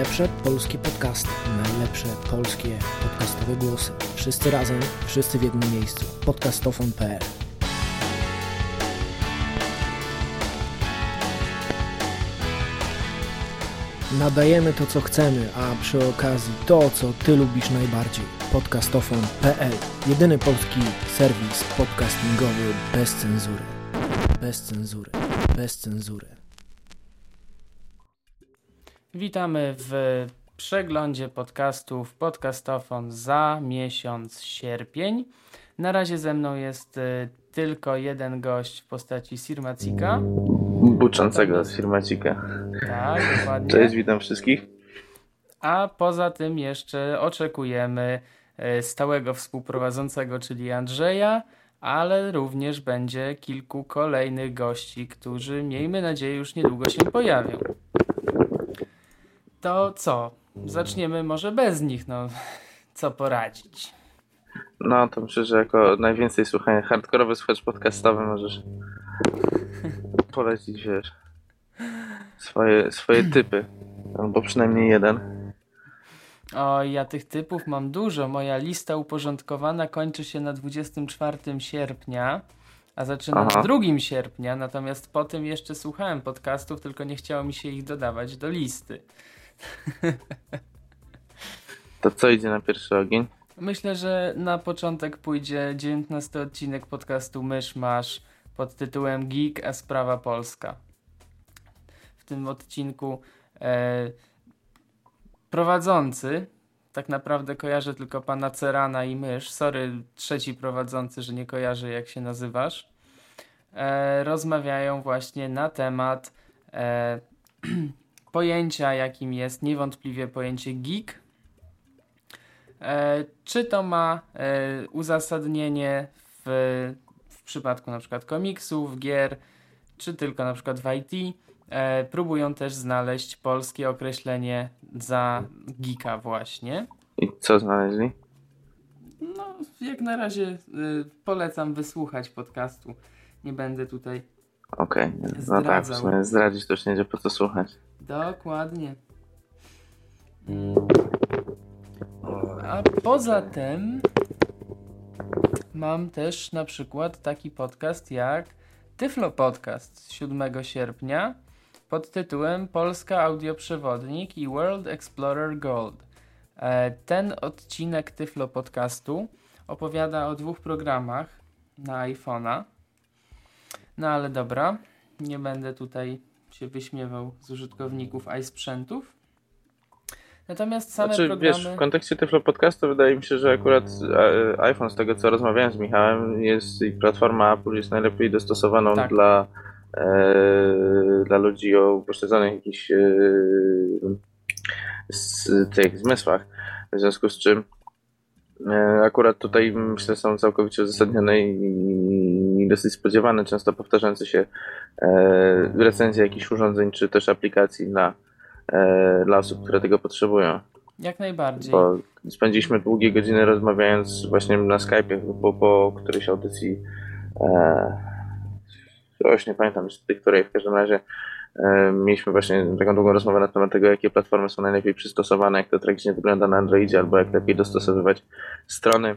Najlepsze polskie podcasty, najlepsze polskie podcastowe głosy. Wszyscy razem, wszyscy w jednym miejscu. Podcastofon.pl Nadajemy to, co chcemy, a przy okazji to, co Ty lubisz najbardziej. Podcastofon.pl Jedyny polski serwis podcastingowy bez cenzury. Bez cenzury. Bez cenzury. Witamy w przeglądzie podcastów Podcastofon za miesiąc sierpień. Na razie ze mną jest y, tylko jeden gość w postaci Sirmacika. Buczącego z firmacika. Tak, dokładnie. Cześć, witam wszystkich. A poza tym jeszcze oczekujemy y, stałego współprowadzącego, czyli Andrzeja, ale również będzie kilku kolejnych gości, którzy miejmy nadzieję już niedługo się pojawią. To co? Zaczniemy może bez nich, no co poradzić. No to myślę, że jako najwięcej słuchania hardkorowy słuchacz podcastowy możesz polecić, wiesz, swoje, swoje typy. Albo przynajmniej jeden. O, ja tych typów mam dużo. Moja lista uporządkowana kończy się na 24 sierpnia, a zaczyna Aha. na 2 sierpnia. Natomiast po tym jeszcze słuchałem podcastów, tylko nie chciało mi się ich dodawać do listy. To co idzie na pierwszy ogień? Myślę, że na początek pójdzie 19 odcinek podcastu Mysz Masz pod tytułem Geek a Sprawa Polska. W tym odcinku e, prowadzący, tak naprawdę kojarzę tylko pana Cerana i Mysz, sorry trzeci prowadzący, że nie kojarzę jak się nazywasz, e, rozmawiają właśnie na temat e, pojęcia jakim jest niewątpliwie pojęcie geek, E, czy to ma e, uzasadnienie w, w przypadku na przykład komiksów, gier, czy tylko na przykład w IT? E, próbują też znaleźć polskie określenie za geeka właśnie. I co znaleźli? No, jak na razie polecam wysłuchać podcastu. Nie będę tutaj Okej, no tak, w sumie zdradzić to już nie będzie po co słuchać. Dokładnie. A poza tym mam też na przykład taki podcast jak Tyflo Podcast z 7 sierpnia pod tytułem Polska Audioprzewodnik i World Explorer Gold. E, Ten odcinek Tyflo Podcastu opowiada o dwóch programach na iPhone'a. No ale dobra, nie będę tutaj się wyśmiewał z użytkowników iSprzętów. Natomiast same Znaczy, programy... wiesz, w kontekście Tyflo Podcastu wydaje mi się, że akurat e, iPhone, z tego co rozmawiałem z Michałem, jest i platforma Apple jest najlepiej dostosowaną Tak. dla, e, dla ludzi o upośledzonych jakichś e, z tych zmysłach. W związku z czym e, akurat tutaj myślę są całkowicie uzasadnione i, i dosyć spodziewane, często powtarzające się e, recenzje jakichś urządzeń czy też aplikacji dla, e, dla osób, które tego potrzebują. Jak najbardziej. Bo spędziliśmy długie godziny rozmawiając właśnie na Skype'ie po, po którejś audycji. E, już nie pamiętam z tej której, w każdym razie e, mieliśmy właśnie taką długą rozmowę na temat tego, jakie platformy są najlepiej przystosowane, jak to tragicznie wygląda na Androidzie, albo jak lepiej dostosowywać strony e,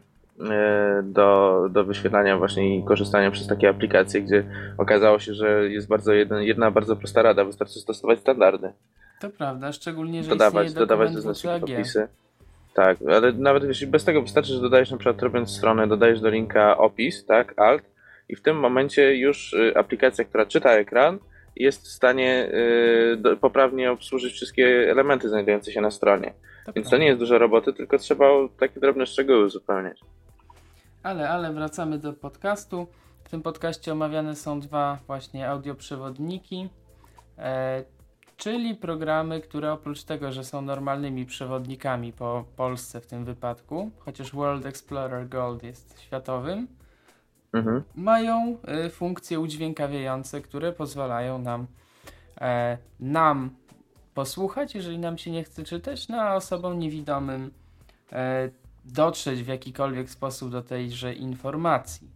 do, do wyświetlania właśnie i korzystania przez takie aplikacje, gdzie okazało się, że jest bardzo jedna, jedna bardzo prosta rada, wystarczy stosować standardy To prawda, szczególnie, że dodawać, dodawać do znaczników opisy. Tak, ale nawet jeśli bez tego wystarczy, że dodajesz na przykład robiąc stronę, dodajesz do linka opis, tak, alt i w tym momencie już y, aplikacja, która czyta ekran jest w stanie y, do, poprawnie obsłużyć wszystkie elementy znajdujące się na stronie. Więc to nie jest dużo roboty, tylko trzeba takie drobne szczegóły uzupełniać. Ale, ale wracamy do podcastu. W tym podcaście omawiane są dwa właśnie audioprzewodniki, e, czyli programy, które oprócz tego, że są normalnymi przewodnikami po Polsce w tym wypadku, chociaż World Explorer Gold jest światowym, Mhm. mają y, funkcje udźwiękawiające, które pozwalają nam, e, nam posłuchać, jeżeli nam się nie chce czytać, no a osobom niewidomym e, dotrzeć w jakikolwiek sposób do tejże informacji.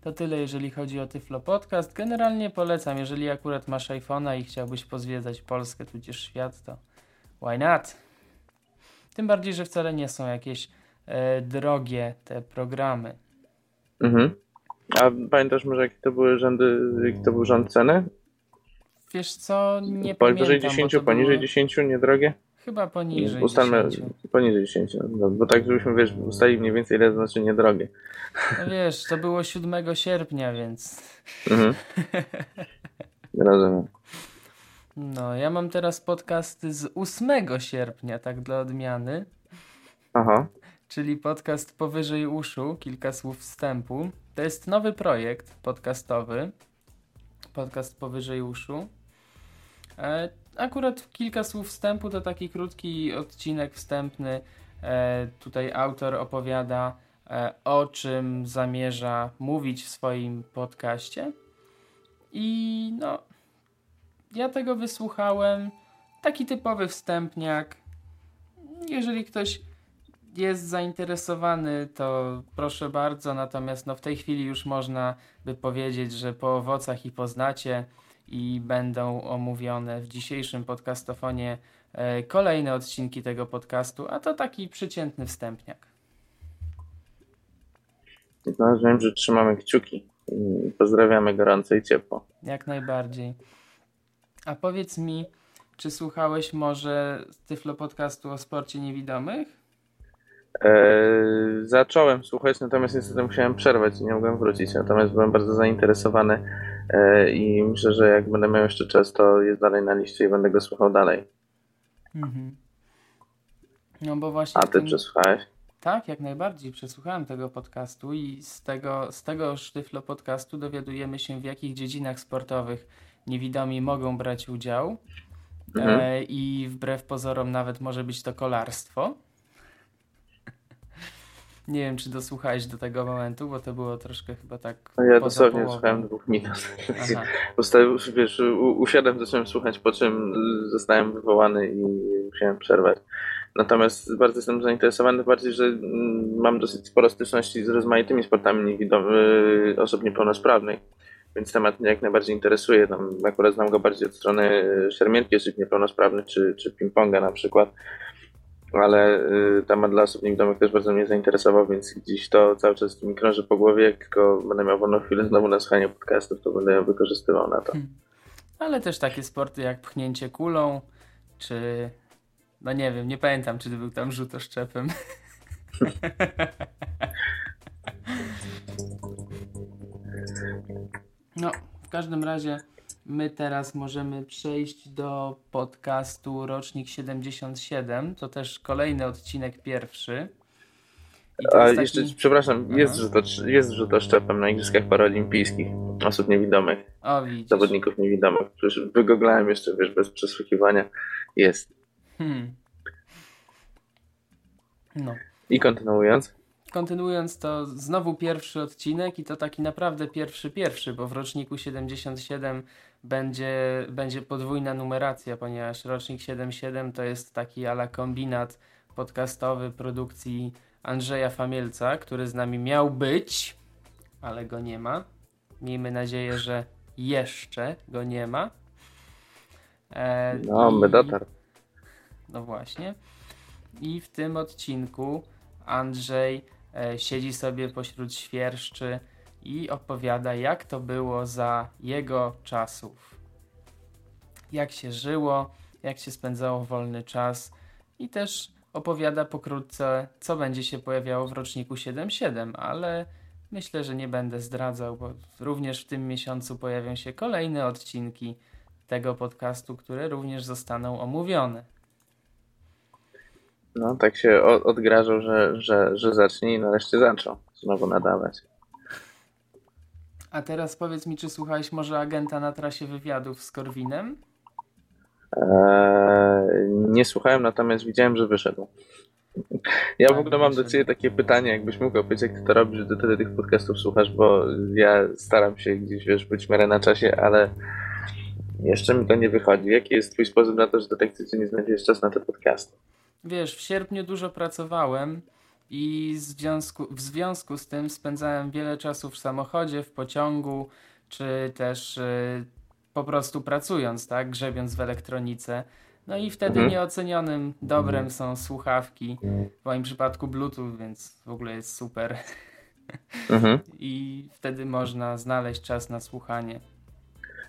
To tyle, jeżeli chodzi o Tyflo Podcast. Generalnie polecam, jeżeli akurat masz iPhone'a i chciałbyś pozwiedzać Polskę, tudzież świat, to why not? Tym bardziej, że wcale nie są jakieś e, drogie te programy. Mhm. A pamiętasz może jakie to były rzędy, jaki to był rząd ceny? Wiesz co, nie Powyżej pamiętam. 10, bo to poniżej było... 10, niedrogie? Chyba poniżej Ustalmy 10. poniżej 10, no, bo tak żebyśmy wiesz, ustali mniej więcej ile znaczy niedrogie. No wiesz, to było 7 sierpnia, więc... Mhm. Rozumiem. No, ja mam teraz podcasty z 8 sierpnia, tak dla odmiany. Aha. Czyli podcast Powyżej Uszu, kilka słów wstępu. To jest nowy projekt podcastowy. Podcast Powyżej Uszu. Akurat kilka słów wstępu to taki krótki odcinek wstępny. E, tutaj autor opowiada e, o czym zamierza mówić w swoim podcaście. I no, ja tego wysłuchałem. Taki typowy wstępniak. Jeżeli ktoś jest zainteresowany, to proszę bardzo. Natomiast no, w tej chwili już można by powiedzieć, że po owocach i poznacie i będą omówione w dzisiejszym podcastofonie e, kolejne odcinki tego podcastu, a to taki przeciętny wstępniak. No, wiem, że trzymamy kciuki. i Pozdrawiamy gorąco i ciepło. Jak najbardziej. A powiedz mi, czy słuchałeś może Tyflo podcastu o sporcie niewidomych? Eee, zacząłem słuchać, natomiast niestety musiałem przerwać i nie mogłem wrócić. Natomiast byłem bardzo zainteresowany i myślę, że jak będę miał jeszcze czas, to jest dalej na liście i będę go słuchał dalej. Mhm. No bo właśnie. A ty tym- przesłuchałeś? Tak, jak najbardziej. Przesłuchałem tego podcastu i z tego, z tego sztyflo podcastu dowiadujemy się, w jakich dziedzinach sportowych niewidomi mogą brać udział. Mhm. E, I wbrew pozorom nawet może być to kolarstwo. Nie wiem, czy dosłuchałeś do tego momentu, bo to było troszkę chyba tak. No ja dosłownie połową. słuchałem dwóch minut. Aha. Ustawił, wiesz, u- usiadłem, zacząłem słuchać, po czym zostałem wywołany i musiałem przerwać. Natomiast bardzo jestem zainteresowany, bardziej, że mm, mam dosyć sporo styczności z rozmaitymi sportami niewidom- y, osób niepełnosprawnych, więc temat mnie jak najbardziej interesuje. Tam akurat znam go bardziej od strony y, szermierki osób niepełnosprawnych, czy, czy ping-ponga na przykład. Ale y, temat dla osób niewidomych też bardzo mnie zainteresował, więc gdzieś to cały czas mi krąży po głowie. Jak tylko będę miał wolną chwilę znowu na słuchanie podcastów, to będę ją wykorzystywał na to. Ale też takie sporty jak pchnięcie kulą, czy. No nie wiem, nie pamiętam, czy był tam rzut oszczepem. No, w każdym razie my teraz możemy przejść do podcastu Rocznik 77. To też kolejny odcinek pierwszy. A jest jeszcze, taki- przepraszam, Aha. jest rzut, jest rzut oszczepem na Igrzyskach Paralimpijskich osób niewidomych, O, widzisz. zawodników niewidomych. Przecież wygooglałem jeszcze, wiesz, bez przesłuchiwania. Jest. Hmm. No. I kontynuując, Kontynuując to znowu pierwszy odcinek i to taki naprawdę pierwszy pierwszy, bo w roczniku 77 będzie, będzie podwójna numeracja, ponieważ rocznik 77 to jest taki ala kombinat podcastowy produkcji Andrzeja Famielca, który z nami miał być, ale go nie ma. Miejmy nadzieję, że jeszcze go nie ma. E, no, i- my dotarł. no właśnie. I w tym odcinku Andrzej e, siedzi sobie pośród świerszczy i opowiada, jak to było za jego czasów. Jak się żyło, jak się spędzało wolny czas i też opowiada pokrótce, co będzie się pojawiało w roczniku 7.7, ale myślę, że nie będę zdradzał, bo również w tym miesiącu pojawią się kolejne odcinki tego podcastu, które również zostaną omówione. No, tak się odgrażał, że, że, że zacznie i nareszcie zaczął znowu nadawać. A teraz powiedz mi, czy słuchałeś może agenta na trasie wywiadów z Korwinem? Eee, nie słuchałem, natomiast widziałem, że wyszedł. Ja w Tak, ogóle mam do. Ciebie takie pytanie, jakbyś mógł powiedzieć, jak Ty to robisz, że Ty tyle tych podcastów słuchasz, bo ja staram się gdzieś, wiesz, być w miarę na czasie, ale jeszcze mi to nie wychodzi. Jaki jest Twój sposób na to, że do tak codziennie znajdziesz czas na te podcasty? Wiesz, w sierpniu dużo pracowałem I w związku, w związku z tym spędzałem wiele czasu w samochodzie, w pociągu, czy też y, po prostu pracując, tak, grzebiąc w elektronice. No i wtedy Mhm. nieocenionym dobrem są słuchawki, w moim przypadku Bluetooth, więc w ogóle jest super. Mhm. I wtedy można znaleźć czas na słuchanie.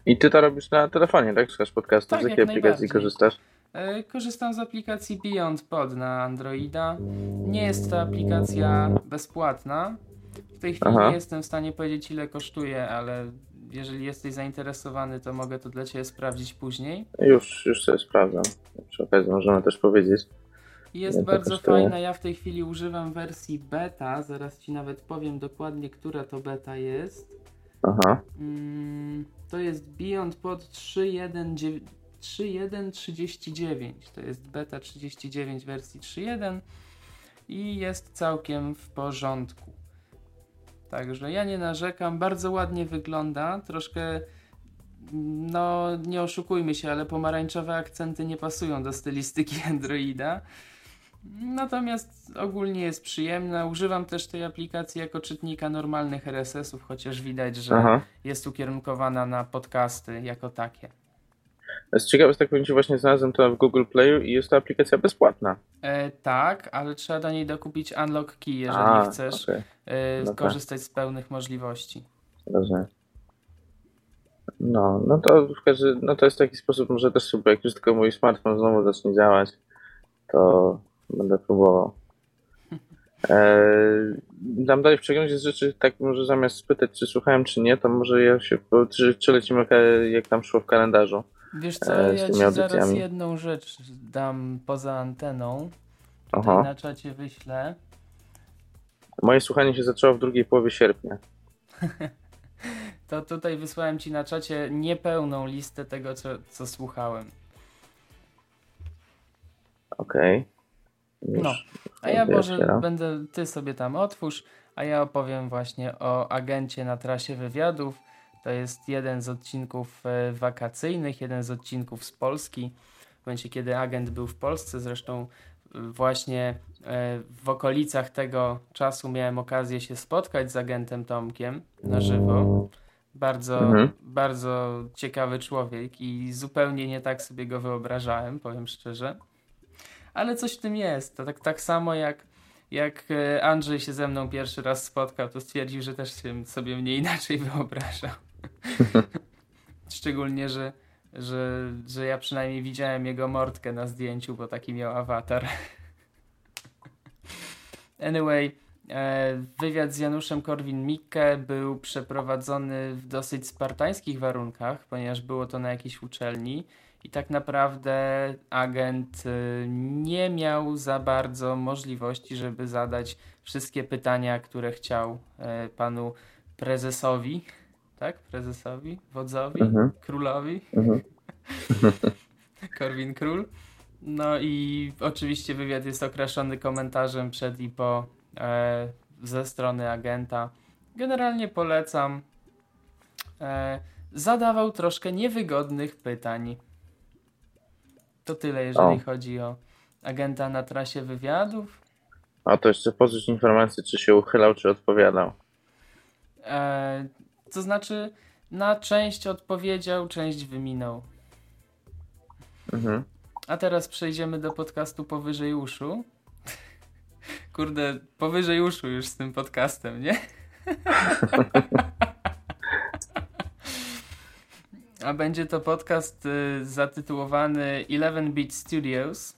I ty to robisz na telefonie, tak? Słuchasz podcastów. Tak, Z jak jakiej aplikacji korzystasz? E, Korzystam z aplikacji Beyond Pod na Androida. Nie jest to aplikacja bezpłatna. W tej chwili Aha. nie jestem w stanie powiedzieć ile kosztuje, ale jeżeli jesteś zainteresowany, to mogę to dla Ciebie sprawdzić później. Już, już sobie sprawdzam. Przy okazji możemy też powiedzieć. Jest to bardzo fajna. Ja w tej chwili używam wersji beta. Zaraz Ci nawet powiem dokładnie, która to beta jest. Aha. Mm, to jest Beyond Pod 3.1.9 3.1.39. To jest beta 39 wersji 3.1 i jest całkiem w porządku. Także ja nie narzekam, bardzo ładnie wygląda, troszkę no nie oszukujmy się, ale pomarańczowe akcenty nie pasują do stylistyki Androida. Natomiast ogólnie jest przyjemna. Używam też tej aplikacji jako czytnika normalnych RSS-ów, chociaż widać, że Aha. jest ukierunkowana na podcasty jako takie. Z ciekawe, tak się właśnie znalazłem to w Google Playu i jest to aplikacja bezpłatna. E, tak, ale trzeba do niej dokupić unlock key, jeżeli A, chcesz okej, e, no tak. z pełnych możliwości. rozumiem. No, no to w każdym, no to jest taki sposób, może też super, jak już tylko mój smartfon znowu zacznie działać, to będę próbował. Eee, dam dalej w przeglądzie z rzeczy, tak może zamiast spytać, czy słuchałem, czy nie, to może ja się, czy, czy lecimy jak tam szło w kalendarzu. Wiesz co, E, ja ci zaraz jedną rzecz dam poza anteną. Tutaj Aha. na czacie wyślę. Moje słuchanie się zaczęło w drugiej połowie sierpnia. To tutaj wysłałem ci na czacie niepełną listę tego, co, co słuchałem. Okej. Już No, A ja może otwieram. będę, ty sobie tam otwórz, a ja opowiem właśnie o agencie na trasie wywiadów. To jest jeden z odcinków e, wakacyjnych, jeden z odcinków z Polski. W momencie, kiedy agent był w Polsce, zresztą e, właśnie e, w okolicach tego czasu miałem okazję się spotkać z agentem Tomkiem na żywo. Bardzo, Mhm. bardzo ciekawy człowiek i zupełnie nie tak sobie go wyobrażałem, powiem szczerze. Ale coś w tym jest. To tak, tak samo jak, jak Andrzej się ze mną pierwszy raz spotkał, to stwierdził, że też się sobie mnie inaczej wyobrażał. Szczególnie, że, że, że ja przynajmniej widziałem jego mordkę na zdjęciu, bo taki miał awatar. Anyway, e, wywiad z Januszem Korwin-Mikke był przeprowadzony w dosyć spartańskich warunkach, ponieważ było to na jakiejś uczelni i tak naprawdę agent y, nie miał za bardzo możliwości, żeby zadać wszystkie pytania, które chciał e, panu prezesowi, tak? Prezesowi, wodzowi, Mhm. królowi. Mhm. Korwin Król. No i oczywiście wywiad jest okraszony komentarzem przed i po e, ze strony agenta. Generalnie polecam. E, zadawał troszkę niewygodnych pytań. To tyle, jeżeli O. chodzi o agenta na trasie wywiadów. A to jeszcze pożyć informację, czy się uchylał, czy odpowiadał. E, to znaczy, na część odpowiedział, część wyminął. Mhm. A teraz przejdziemy do podcastu Powyżej Uszu. Kurde, powyżej uszu już z tym podcastem, nie? A będzie to podcast y, zatytułowany 11-Bit Studios.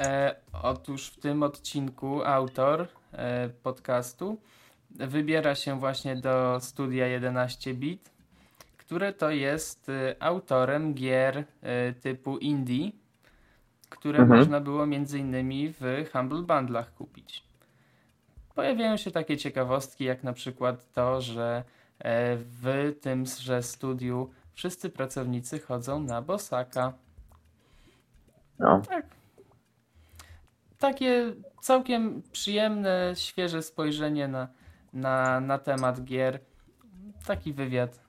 E, otóż w tym odcinku autor e, podcastu wybiera się właśnie do studia 11-bit, które to jest y, autorem gier y, typu indie, które Mhm. można było między innymi w Humble Bundlach kupić. Pojawiają się takie ciekawostki, jak na przykład to, że e, w tymże studiu wszyscy pracownicy chodzą na bosaka. No. Takie całkiem przyjemne, świeże spojrzenie na, na, na temat gier. Taki wywiad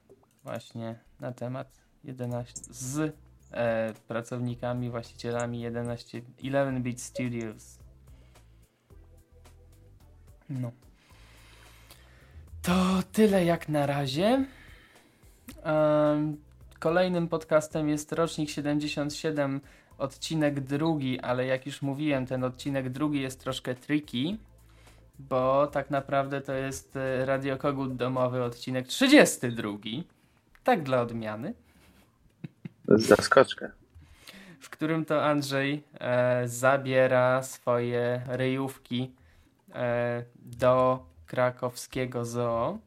właśnie na temat 11 z e, pracownikami, właścicielami 11 11-bit Studios. No. To tyle jak na razie. Kolejnym podcastem jest rocznik 77, odcinek drugi, ale jak już mówiłem, ten odcinek drugi jest troszkę tricky, bo tak naprawdę to jest e, Radio Kogut Domowy odcinek 32. Tak dla odmiany. Zaskoczkę. W którym to Andrzej e, zabiera swoje ryjówki e, do krakowskiego zoo.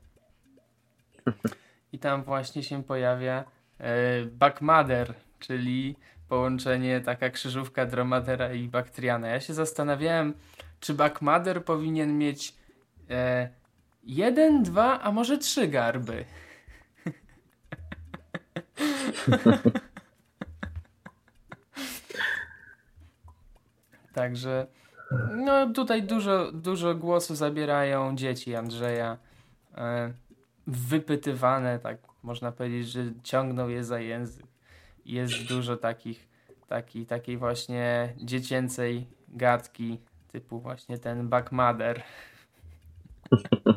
I tam właśnie się pojawia e, Backmader, czyli połączenie, taka krzyżówka Dromadera i Baktriana. Ja się zastanawiałem, czy Backmader powinien mieć e, jeden, dwa, a może trzy garby. Także no tutaj dużo, dużo głosu zabierają dzieci Andrzeja. E, wypytywane, tak można powiedzieć, że ciągną je za język. Jest dużo takich, taki, takiej właśnie dziecięcej gadki, typu właśnie ten Backmother.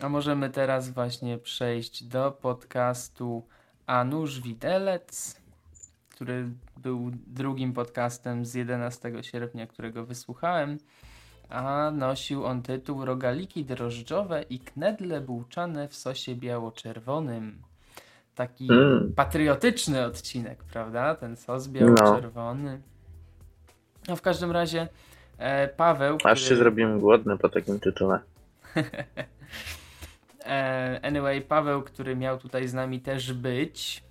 A możemy teraz właśnie przejść do podcastu Anusz Widelec, który był drugim podcastem z 11 sierpnia, którego wysłuchałem a nosił on tytuł Rogaliki drożdżowe i knedle bułczane w sosie biało-czerwonym. Taki mm. patriotyczny odcinek, prawda? Ten sos biało-czerwony. No. No w każdym razie e, Paweł... Który... Aż się zrobiłem głodny po takim tytule. e, anyway, Paweł, który miał tutaj z nami też być,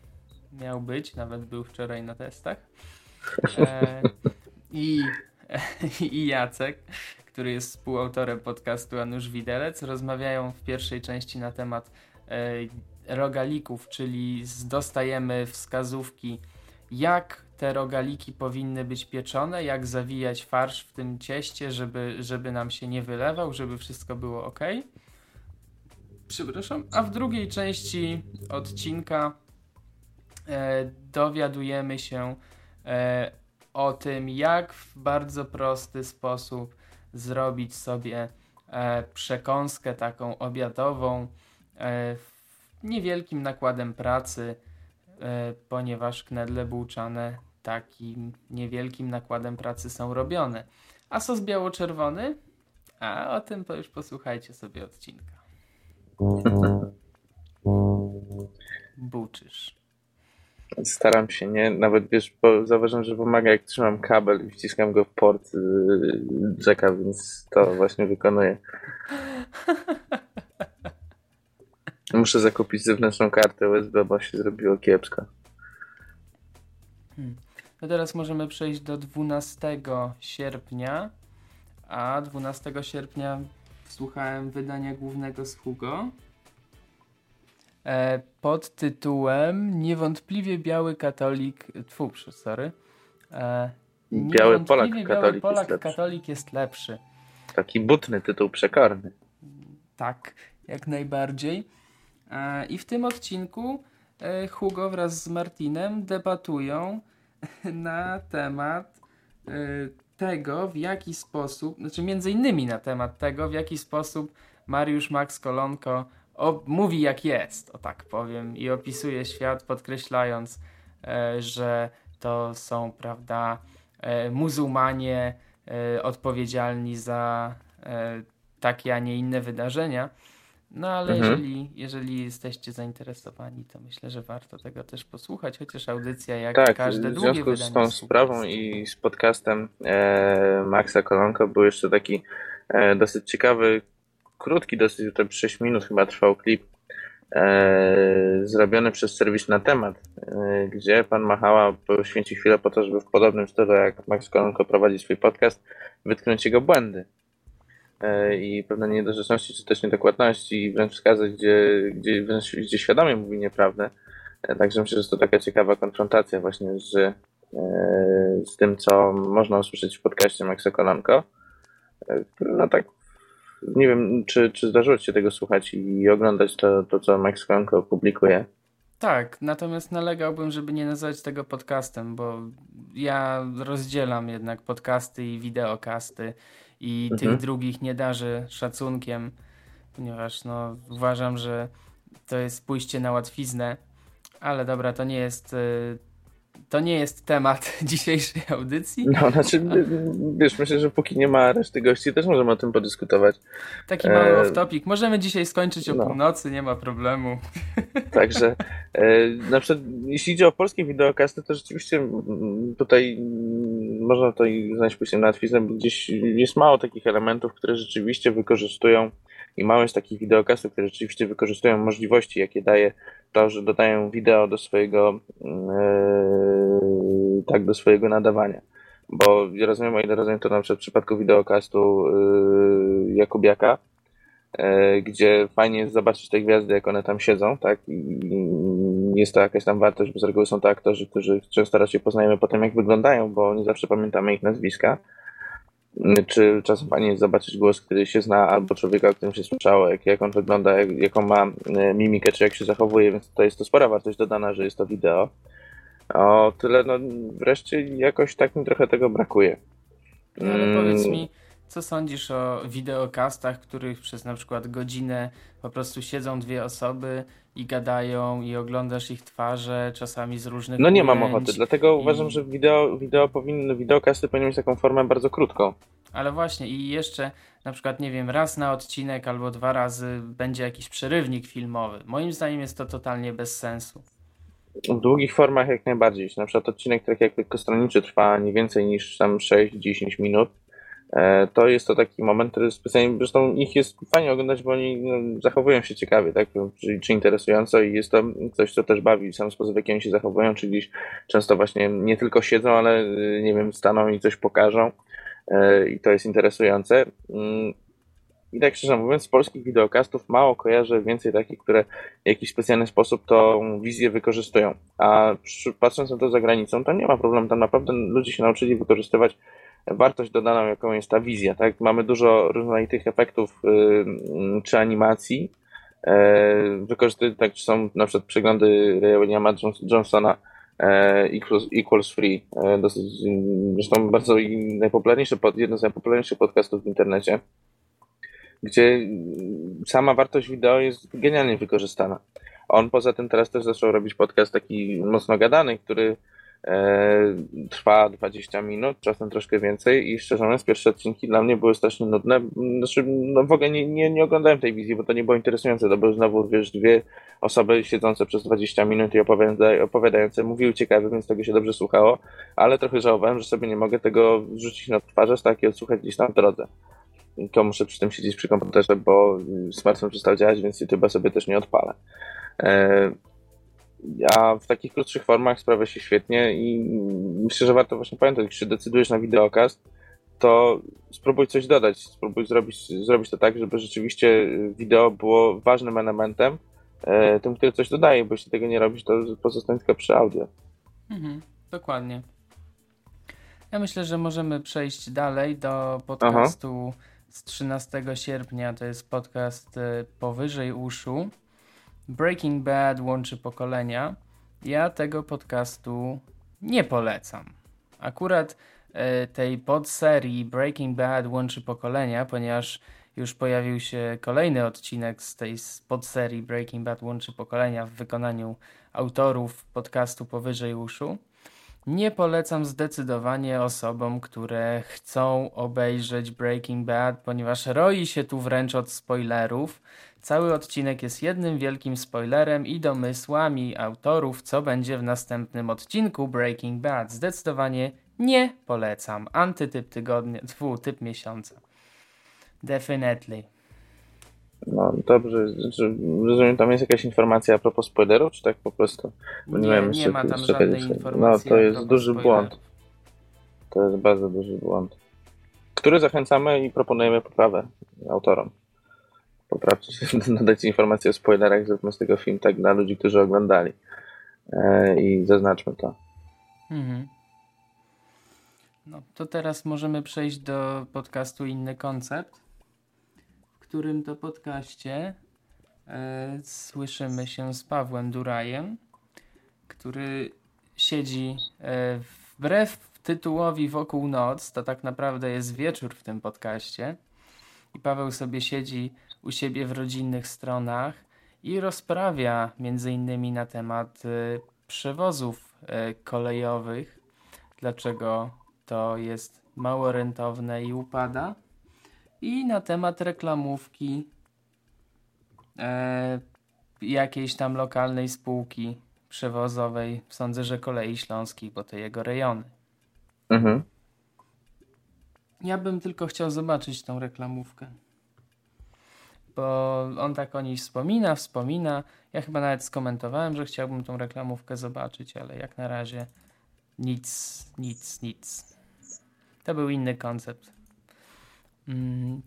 miał być, nawet był wczoraj na testach. E, I, I Jacek, który jest współautorem podcastu Anusz Widelec, rozmawiają w pierwszej części na temat e, rogalików, czyli dostajemy wskazówki, jak te rogaliki powinny być pieczone, jak zawijać farsz w tym cieście, żeby, żeby nam się nie wylewał, żeby wszystko było ok. Przepraszam. A w drugiej części odcinka e, dowiadujemy się e, o tym, jak w bardzo prosty sposób zrobić sobie e, przekąskę taką obiadową e, niewielkim nakładem pracy, e, ponieważ knedle bułczane takim niewielkim nakładem pracy są robione. A sos biało-czerwony? A o tym to już posłuchajcie sobie odcinka. Buczysz. Staram się, nie? Nawet wiesz, bo zauważam, że pomaga jak trzymam kabel i wciskam go w port rzeka, y, więc to właśnie wykonuję. Muszę zakupić zewnętrzną kartę USB, bo się zrobiło kiepsko. Hmm. No teraz możemy przejść do 12 sierpnia, a 12 sierpnia słuchałem wydania głównego z Hugo. E, pod tytułem Niewątpliwie biały katolik, tfu, sorry. E, biały Polak biały katolik, Polak jest katolik jest lepszy. Taki butny tytuł, przekorny. Tak, jak najbardziej. E, I w tym odcinku e, Hugo wraz z Martinem debatują na temat e, tego, w jaki sposób, znaczy między innymi na temat tego, w jaki sposób Mariusz Max Kolonko mówi jak jest, o tak powiem, i opisuje świat, podkreślając, e, że to są, prawda, e, muzułmanie e, odpowiedzialni za takie, a nie inne wydarzenia. No ale mhm. jeżeli, jeżeli jesteście zainteresowani, to myślę, że warto tego też posłuchać, chociaż audycja jak tak, każde wydanie. w związku z tą sprawą i z podcastem e, Maxa Kolonko był jeszcze taki e, dosyć ciekawy krótki, dosyć to 6 minut chyba trwał klip e, zrobiony przez serwis na temat, e, gdzie pan Machała poświęci chwilę po to, żeby w podobnym stylu jak Max Kolonko prowadzi swój podcast, wytknąć jego błędy i pewne niedorzeczności czy też niedokładności i wręcz wskazać, gdzie, gdzie, wręcz, gdzie świadomie mówi nieprawdę. E, także myślę, że to taka ciekawa konfrontacja właśnie z, e, z tym, co można usłyszeć w podcaście Maxa Kolanko, e, no tak nie wiem, czy, czy zdarzyło Ci się tego słuchać i oglądać to, to co Franco publikuje? Tak, natomiast nalegałbym, żeby nie nazywać tego podcastem, bo ja rozdzielam jednak podcasty i wideokasty i Mhm. tych drugich nie darzę szacunkiem, ponieważ no, uważam, że to jest pójście na łatwiznę, ale dobra, to nie jest y, to nie jest temat dzisiejszej audycji. No, znaczy, wiesz, myślę, że póki nie ma reszty gości, też możemy o tym podyskutować. Taki mały E, off-topic. Możemy dzisiaj skończyć o no. północy, nie ma problemu. Także e, na przykład jeśli idzie o polskie wideokasty, to rzeczywiście mm, tutaj mm, można to znaleźć później na bo gdzieś jest mało takich elementów, które rzeczywiście wykorzystują i mało takich wideokastów, które rzeczywiście wykorzystują możliwości, jakie daje to, że dodają wideo do swojego e, tak, do swojego nadawania. Bo ja rozumiem, o ile rozumiem, to na przykład w przypadku wideokastu e, Jakubiaka, e, gdzie fajnie jest zobaczyć te gwiazdy, jak one tam siedzą, tak? I jest to jakaś tam wartość, bo z reguły są to aktorzy, którzy często raczej poznajemy po tym, jak wyglądają, bo nie zawsze pamiętamy ich nazwiska. Czy czasem jest zobaczyć głos, który się zna, albo człowieka, o którym się słyszało, jak, jak on wygląda, jak, jaką ma e, mimikę, czy jak się zachowuje, więc to jest to spora wartość dodana, że jest to wideo. O tyle, no wreszcie jakoś tak mi trochę tego brakuje. No, ale Mm, powiedz mi, co sądzisz o wideokastach, których przez na przykład godzinę po prostu siedzą dwie osoby i gadają i oglądasz ich twarze, czasami z różnych No nie mam ochoty, dlatego i- uważam, że wideo, wideo powinny, wideokasty powinny mieć taką formę bardzo krótką. Ale właśnie i jeszcze na przykład, nie wiem, raz na odcinek albo dwa razy będzie jakiś przerywnik filmowy. Moim zdaniem jest to totalnie bez sensu. W długich formach jak najbardziej. Na przykład odcinek tak jak lekkostroniczy trwa nie więcej niż tam 6-10 minut. E, To jest to taki moment, który specjalnie, zresztą ich jest fajnie oglądać, bo oni no, zachowują się ciekawie, tak, czy, czy interesująco i jest to coś, co też bawi, sam sposób, w jaki oni się zachowują, czyli często właśnie nie tylko siedzą, ale y, nie wiem, staną i coś pokażą E, i to jest interesujące. Mm, I tak szczerze mówiąc, z polskich wideokastów mało kojarzę więcej takich, które w jakiś specjalny sposób tą wizję wykorzystują. A patrząc na to za granicą, to nie ma problemu. Tam naprawdę ludzie się nauczyli wykorzystywać wartość dodaną, jaką jest ta wizja. Tak? Mamy dużo rozmaitych efektów y, czy animacji. E, wykorzystują, tak, czy są na przykład przeglądy Raya Williama Johns- Johnsona e, Equals, Equals Free. E, dosyć, zresztą bardzo najpopularniejszy, jeden z najpopularniejszych podcastów w internecie gdzie mm, sama wartość wideo jest genialnie wykorzystana. On poza tym teraz też zaczął robić podcast taki mocno gadany, który trwa 20 minut, czasem troszkę więcej i szczerze mówiąc pierwsze odcinki dla mnie były strasznie nudne. Znaczy, no w ogóle nie, nie, nie oglądałem tej wizji, bo to nie było interesujące. To były znowu, wiesz, dwie osoby siedzące przez 20 minut i opowiada, opowiadające. Mówiły ciekawe, więc tego się dobrze słuchało, ale trochę żałowałem, że sobie nie mogę tego wrzucić na twarz, tak i odsłuchać gdzieś tam w drodze to muszę przy tym siedzieć przy komputerze, bo smartfon przestał działać, więc YouTube'a sobie też nie odpalę. E, A w takich krótszych formach sprawia się świetnie i myślę, że warto właśnie pamiętać, jeśli decydujesz na wideokast, to spróbuj coś dodać, spróbuj zrobić, zrobić to tak, żeby rzeczywiście wideo było ważnym elementem, e, tym, który coś dodaje, bo jeśli tego nie robisz, to pozostań tylko przy audio. Mhm, dokładnie. Ja myślę, że możemy przejść dalej do podcastu z 13 sierpnia. To jest podcast e, Powyżej Uszu. Breaking Bad łączy pokolenia. Ja tego podcastu nie polecam. Akurat e, tej podserii Breaking Bad łączy pokolenia, ponieważ już pojawił się kolejny odcinek z tej podserii Breaking Bad łączy pokolenia w wykonaniu autorów podcastu Powyżej Uszu. Nie polecam zdecydowanie osobom, które chcą obejrzeć Breaking Bad, ponieważ roi się tu wręcz od spoilerów. Cały odcinek jest jednym wielkim spoilerem i domysłami autorów, co będzie w następnym odcinku Breaking Bad. Zdecydowanie nie polecam. Antytyp tygodnia, tfu, typ miesiąca. Definitely. No dobrze, czy, rozumiem, tam jest jakaś informacja a propos spoilerów, czy tak po prostu? Bo Nie, miałem nie ma tam żadnej informacji. No to jest duży spoilerów. błąd. To jest bardzo duży błąd. Który zachęcamy i proponujemy poprawę autorom. Poprawcie się, dodajcie informacje o spoilerach, zróbmy z tego film tak dla ludzi, którzy oglądali. E, I zaznaczmy to. Mhm. No, to teraz możemy przejść do podcastu Inny Koncept, którym to podcaście e, słyszymy się z Pawłem Durajem, który siedzi e, wbrew tytułowi Wokół Noc, to tak naprawdę jest wieczór w tym podcaście. I Paweł sobie siedzi u siebie w rodzinnych stronach i rozprawia między innymi na temat y, przewozów y, kolejowych, dlaczego to jest mało rentowne i upada, i na temat reklamówki e, jakiejś tam lokalnej spółki przewozowej, sądzę, że Kolei Śląskiej, bo to jego rejony. Mhm. Ja bym tylko chciał zobaczyć tą reklamówkę. Bo on tak o niej wspomina, wspomina. Ja chyba nawet skomentowałem, że chciałbym tą reklamówkę zobaczyć, ale jak na razie nic, nic, nic. To był inny koncept. Mm,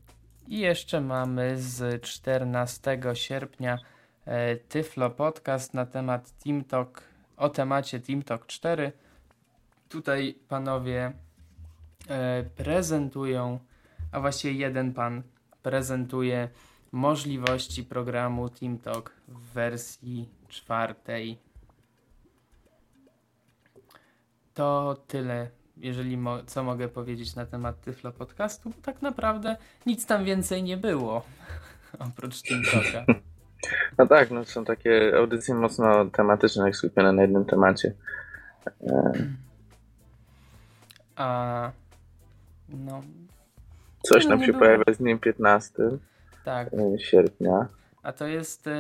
I jeszcze mamy z 14 sierpnia e, Tyflo Podcast na temat TeamTalk, o temacie TeamTalk 4. Tutaj panowie e, prezentują, a właściwie jeden pan prezentuje możliwości programu TeamTalk w wersji czwartej. To tyle, jeżeli mo co mogę powiedzieć na temat Tyflo Podcastu, bo tak naprawdę nic tam więcej nie było, oprócz TeamTalka. No tak, no są takie audycje mocno tematyczne, skupione na jednym temacie. A no, Coś No, nie się było. pojawia z dniem 15 tak. e, sierpnia. A to jest y,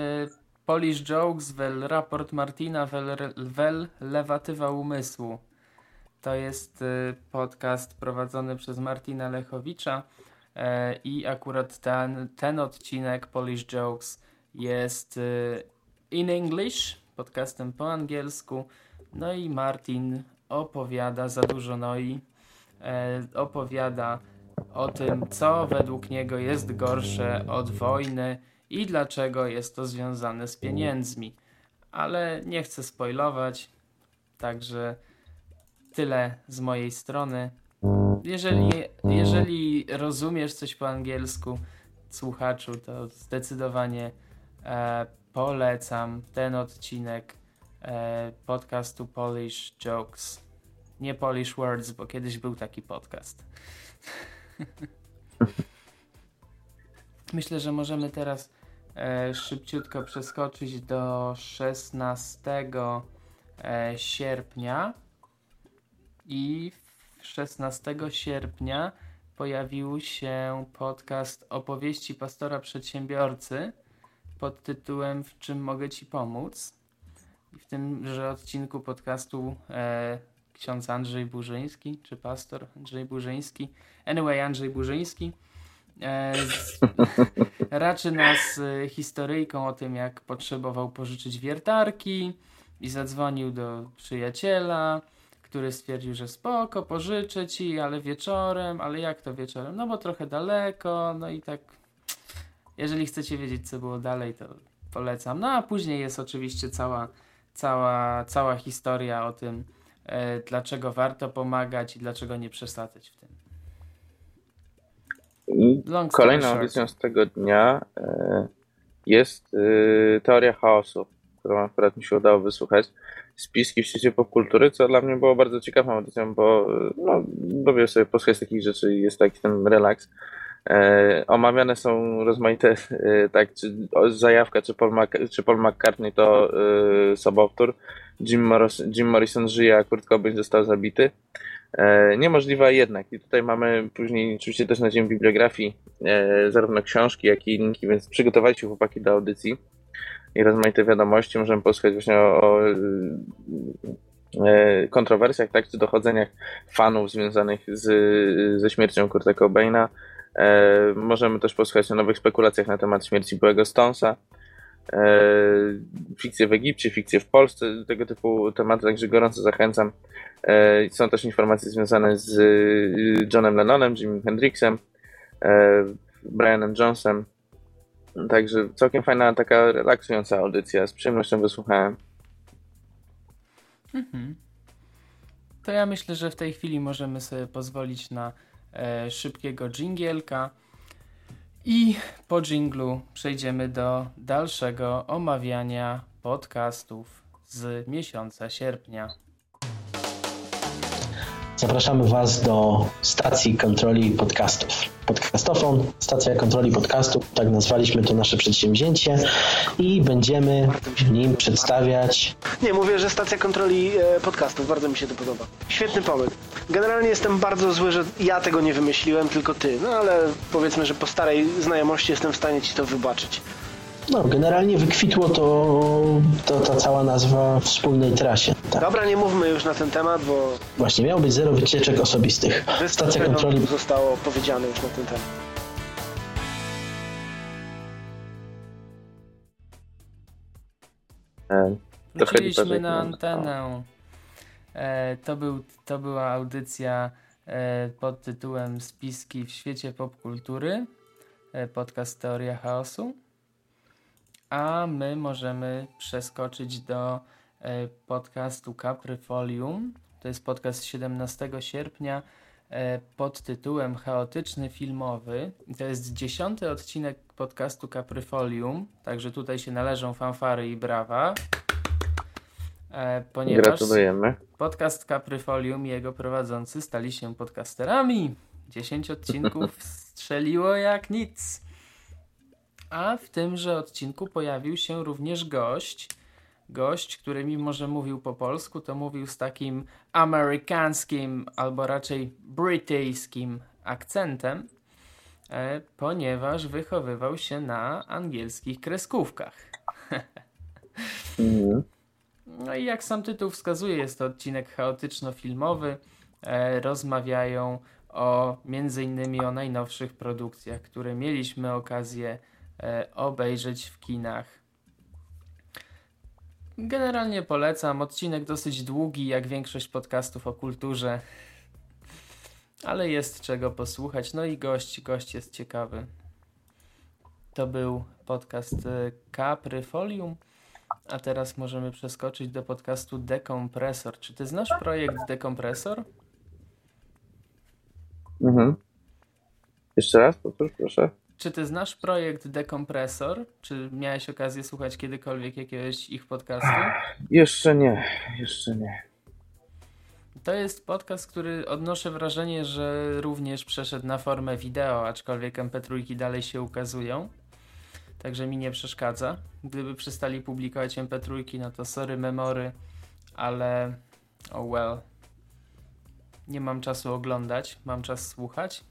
Polish Jokes, wel raport Martina, wel, wel lewatywa umysłu. To jest y, podcast prowadzony przez Martina Lechowicza e, i akurat ten, ten odcinek Polish Jokes jest y, in English, podcastem po angielsku. No i Martin opowiada za dużo noi, e, opowiada o tym, co według niego jest gorsze od wojny i dlaczego jest to związane z pieniędzmi. Ale nie chcę spoilować, także tyle z mojej strony. Jeżeli, jeżeli rozumiesz coś po angielsku, słuchaczu, to zdecydowanie e, polecam ten odcinek e, podcastu Polish Jokes. Nie Polish Words, bo kiedyś był taki podcast. Myślę, że możemy teraz e, szybciutko przeskoczyć do 16 e, sierpnia. I 16 sierpnia pojawił się podcast opowieści pastora przedsiębiorcy pod tytułem W czym mogę Ci pomóc? W tymże odcinku podcastu e, ksiądz Andrzej Burzyński, czy pastor Andrzej Burzyński, anyway, Andrzej Burzyński, e, z, raczy nas e, historyjką o tym, jak potrzebował pożyczyć wiertarki i zadzwonił do przyjaciela, który stwierdził, że spoko, pożyczę ci, ale wieczorem, ale jak to wieczorem? No bo trochę daleko, no i tak jeżeli chcecie wiedzieć, co było dalej, to polecam. No a później jest oczywiście cała, cała, cała historia o tym, e, dlaczego warto pomagać i dlaczego nie przesadzać w tym. I Long kolejną audycją z tego dnia e, jest e, Teoria Chaosu, którą akurat mi się udało wysłuchać. Spiski w świecie popkultury, co dla mnie było bardzo ciekawą audycją, bo e, no, lubię sobie posłuchać takich rzeczy i jest taki ten relaks. E, omawiane są rozmaite, e, tak, czy o, zajawka, czy Paul, Mac, czy Paul McCartney to e, sobowtór, Jim, Morris, Jim Morrison żyje, a Kurt Cobain został zabity. E, niemożliwa jednak. I tutaj mamy później oczywiście też znajdziemy w bibliografii e, zarówno książki, jak i linki, więc przygotowajcie chłopaki do audycji i rozmaite wiadomości. Możemy posłuchać właśnie o, o e, kontrowersjach, tak, czy dochodzeniach fanów związanych z, ze śmiercią Kurta Cobaina. E, możemy też posłuchać o nowych spekulacjach na temat śmierci byłego Stonesa. E, fikcje w Egipcie, fikcje w Polsce, tego typu tematy, także gorąco zachęcam. E, Są też informacje związane z y, Johnem Lennonem, Jimmy Hendrixem, e, Brianem Jonesem. Także całkiem fajna, taka relaksująca audycja. Z przyjemnością wysłuchałem. Mhm. To ja myślę, że w tej chwili możemy sobie pozwolić na e, szybkiego dżingielka i po dżinglu przejdziemy do dalszego omawiania podcastów z miesiąca sierpnia. Zapraszamy Was do stacji kontroli podcastów. Podcastofon, stacja kontroli podcastów, tak nazwaliśmy to nasze przedsięwzięcie i będziemy w nim przedstawiać. Nie, mówię, że stacja kontroli e, podcastów, bardzo mi się to podoba. Świetny pomysł. Generalnie jestem bardzo zły, że ja tego nie wymyśliłem, tylko ty. No ale powiedzmy, że po starej znajomości jestem w stanie ci to wybaczyć. No, generalnie wykwitło to, to ta cała nazwa wspólnej trasie. Tak. Dobra, nie mówmy już na ten temat, bo Właśnie, miało być zero wycieczek osobistych. Stacja kontroli zostało powiedziane już na ten temat. E, Wróciliśmy na antenę. E, to, był, to była audycja e, pod tytułem Spiski w świecie popkultury, e, podcast Teoria Chaosu. A my możemy przeskoczyć do e, podcastu Capryfolium. To jest podcast z 17 sierpnia e, pod tytułem Chaotyczny Filmowy. To jest dziesiąty odcinek podcastu Capryfolium, także tutaj się należą fanfary i brawa. E, ponieważ Gratulujemy. podcast Capryfolium i jego prowadzący stali się podcasterami. 10 odcinków strzeliło jak nic. A w tymże odcinku pojawił się również gość. Gość, który mimo, że mówił po polsku, to mówił z takim amerykańskim albo raczej brytyjskim akcentem, e, ponieważ wychowywał się na angielskich kreskówkach. Mhm. No i jak sam tytuł wskazuje, jest to odcinek chaotyczno-filmowy. E, rozmawiają o między innymi o najnowszych produkcjach, które mieliśmy okazję obejrzeć w kinach. Generalnie polecam. Odcinek dosyć długi, jak większość podcastów o kulturze, ale jest czego posłuchać. No i gość, gość jest ciekawy. To był podcast e, Capryfolium. A teraz możemy przeskoczyć do podcastu Dekompresor. Czy ty znasz projekt Dekompresor? Mhm. Jeszcze raz, powtórz, proszę. Czy ty znasz projekt Dekompresor? Czy miałeś okazję słuchać kiedykolwiek jakiegoś ich podcastu? Jeszcze nie, jeszcze nie. To jest podcast, który odnoszę wrażenie, że również przeszedł na formę wideo, aczkolwiek MP3 dalej się ukazują. Także mi nie przeszkadza. Gdyby przestali publikować MP3, no to sorry memory, ale oh well. Nie mam czasu oglądać, mam czas słuchać.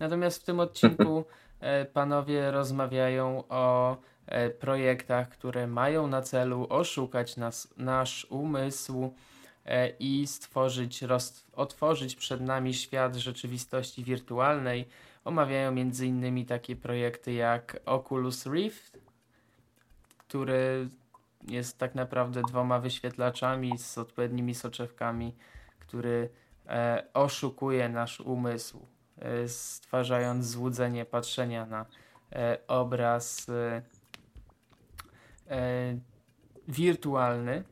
Natomiast w tym odcinku e, panowie rozmawiają o e, projektach, które mają na celu oszukać nas, nasz umysł e, i stworzyć, roz, otworzyć przed nami świat rzeczywistości wirtualnej. Omawiają m.in. takie projekty jak Oculus Rift, który jest tak naprawdę dwoma wyświetlaczami z odpowiednimi soczewkami, który e, oszukuje nasz umysł, stwarzając złudzenie patrzenia na e, obraz e, e, wirtualny.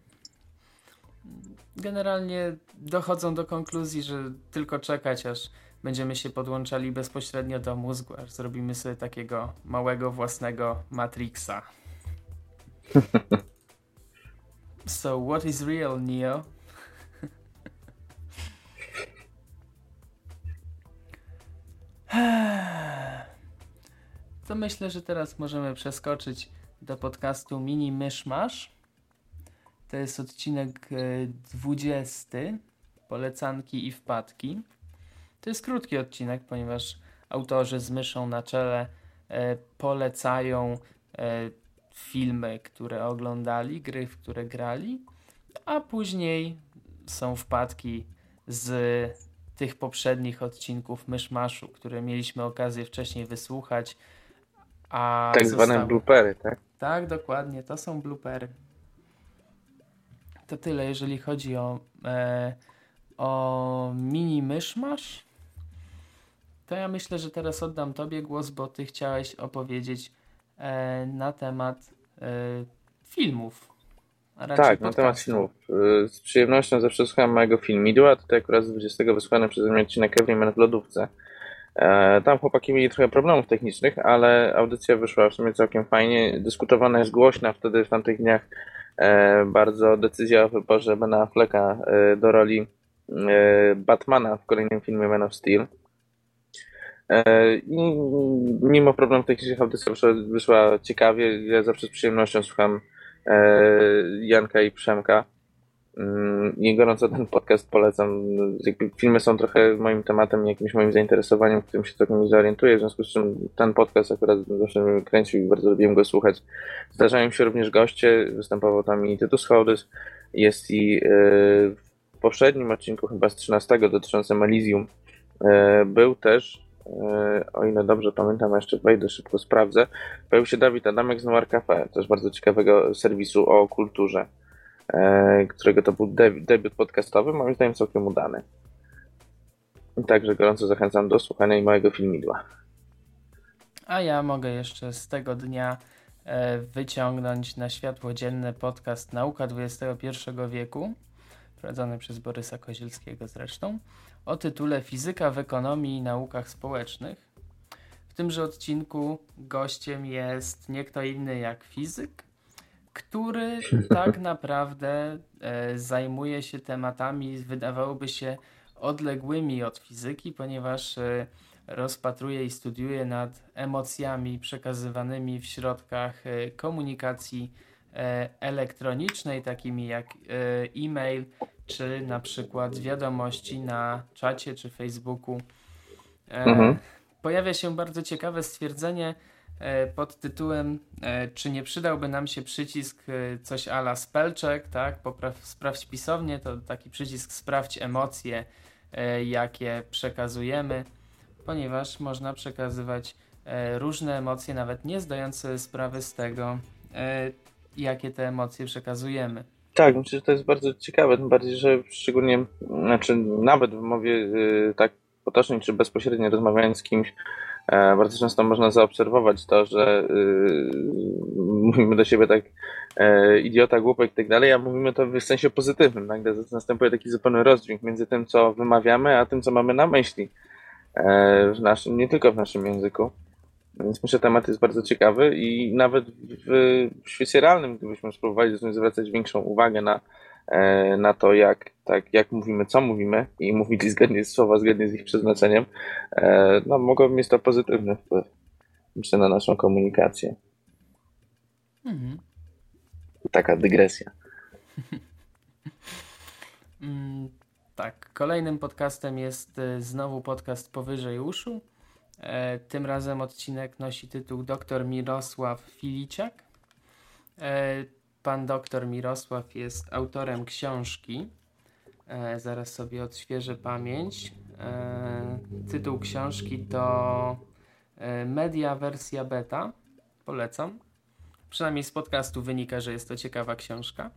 Generalnie dochodzą do konkluzji, że tylko czekać, aż będziemy się podłączali bezpośrednio do mózgu, aż zrobimy sobie takiego małego własnego Matrixa. So, what is real, Neo? To myślę, że teraz możemy przeskoczyć do podcastu Mini Myszmasz. To jest odcinek e, 20. Polecanki i wpadki. To jest krótki odcinek, ponieważ autorzy z myszą na czele e, polecają e, filmy, które oglądali, gry, w które grali, a później są wpadki z tych poprzednich odcinków Myszmaszu, które mieliśmy okazję wcześniej wysłuchać. A Tak zwane bloopery, tak? tak, dokładnie, to są bloopery. To tyle, jeżeli chodzi o, e, o mini myszmasz. To ja myślę, że teraz oddam Tobie głos, bo Ty chciałeś opowiedzieć e, na temat e, filmów. Tak, na temat filmów. Y, Z przyjemnością zawsze słucham mojego filmidła. Tutaj akurat z 20 wysłany przeze mnie odcinek Everyman w lodówce. E, Tam chłopaki mieli trochę problemów technicznych, ale audycja wyszła w sumie całkiem fajnie. Dyskutowana jest głośna wtedy w tamtych dniach. e, Bardzo decyzja o wyborze Bena Afflecka e, do roli Batmana w kolejnym filmie Man of Steel. I mimo problemów technicznych audycja wyszła, wyszła ciekawie. Ja zawsze z przyjemnością słucham Janka i Przemka. Mm, I gorąco ten podcast polecam. Filmy są trochę moim tematem, jakimś moim zainteresowaniem, w którym się trochę nie zorientuję, w związku z czym ten podcast akurat zawsze mnie kręcił i bardzo lubiłem go słuchać. Zdarzają się również goście, występował tam i Tytus Hołdys, jest i e, w poprzednim odcinku, chyba z 13 dotyczącym Elysium, e, był też, e, o ile dobrze pamiętam, jeszcze wejdę, szybko sprawdzę, pojawił się Dawid Adamek z Noir Cafe, też bardzo ciekawego serwisu o kulturze. E, którego to był debiut podcastowy, moim zdaniem całkiem udany. Także gorąco zachęcam do słuchania i mojego filmidła. A ja mogę jeszcze z tego dnia e, wyciągnąć na światło dzienne podcast Nauka XXI wieku, prowadzony przez Borysa Kozielskiego zresztą, o tytule Fizyka w ekonomii i naukach społecznych. W tymże odcinku gościem jest nie kto inny jak fizyk, który tak naprawdę e, zajmuje się tematami, wydawałoby się, odległymi od fizyki, ponieważ e, rozpatruje i studiuje nad emocjami przekazywanymi w środkach e, komunikacji elektronicznej, takimi jak e, e-mail, czy na przykład wiadomości na czacie czy Facebooku. Mhm. Pojawia się bardzo ciekawe stwierdzenie, E, pod tytułem e, czy nie przydałby nam się przycisk e, coś ala spellcheck, tak? Popraw, sprawdź pisownie, to taki przycisk sprawdź emocje, jakie przekazujemy, ponieważ można przekazywać różne emocje, nawet nie zdając sobie sprawy z tego, jakie te emocje przekazujemy. Tak, myślę, że to jest bardzo ciekawe, tym bardziej, że szczególnie, znaczy nawet w mowie tak potocznej czy bezpośrednio rozmawiając z kimś, E, bardzo często można zaobserwować to, że yy, mówimy do siebie tak yy, idiota, głupek i tak dalej, a mówimy to w sensie pozytywnym. Nagle następuje taki zupełny rozdźwięk między tym, co wymawiamy, a tym, co mamy na myśli yy, w naszym, nie tylko w naszym języku. Więc myślę, że temat jest bardzo ciekawy i nawet w, w świecie realnym, gdybyśmy spróbowali zwracać większą uwagę na E, na to, jak, tak, jak mówimy, co mówimy i mówili zgodnie z słowa, zgodnie z ich przeznaczeniem, e, no, mogłoby mieć to pozytywny wpływ, myślę, na naszą komunikację. Mhm. Taka dygresja. mm, tak, kolejnym podcastem jest e, znowu podcast Powyżej Uszu. E, tym razem odcinek nosi tytuł Dr Mirosław Filiciak. E, Pan doktor Mirosław jest autorem książki. E, zaraz sobie odświeżę pamięć. Tytuł książki to Media wersja beta. Polecam. Przynajmniej z podcastu wynika, że jest to ciekawa książka.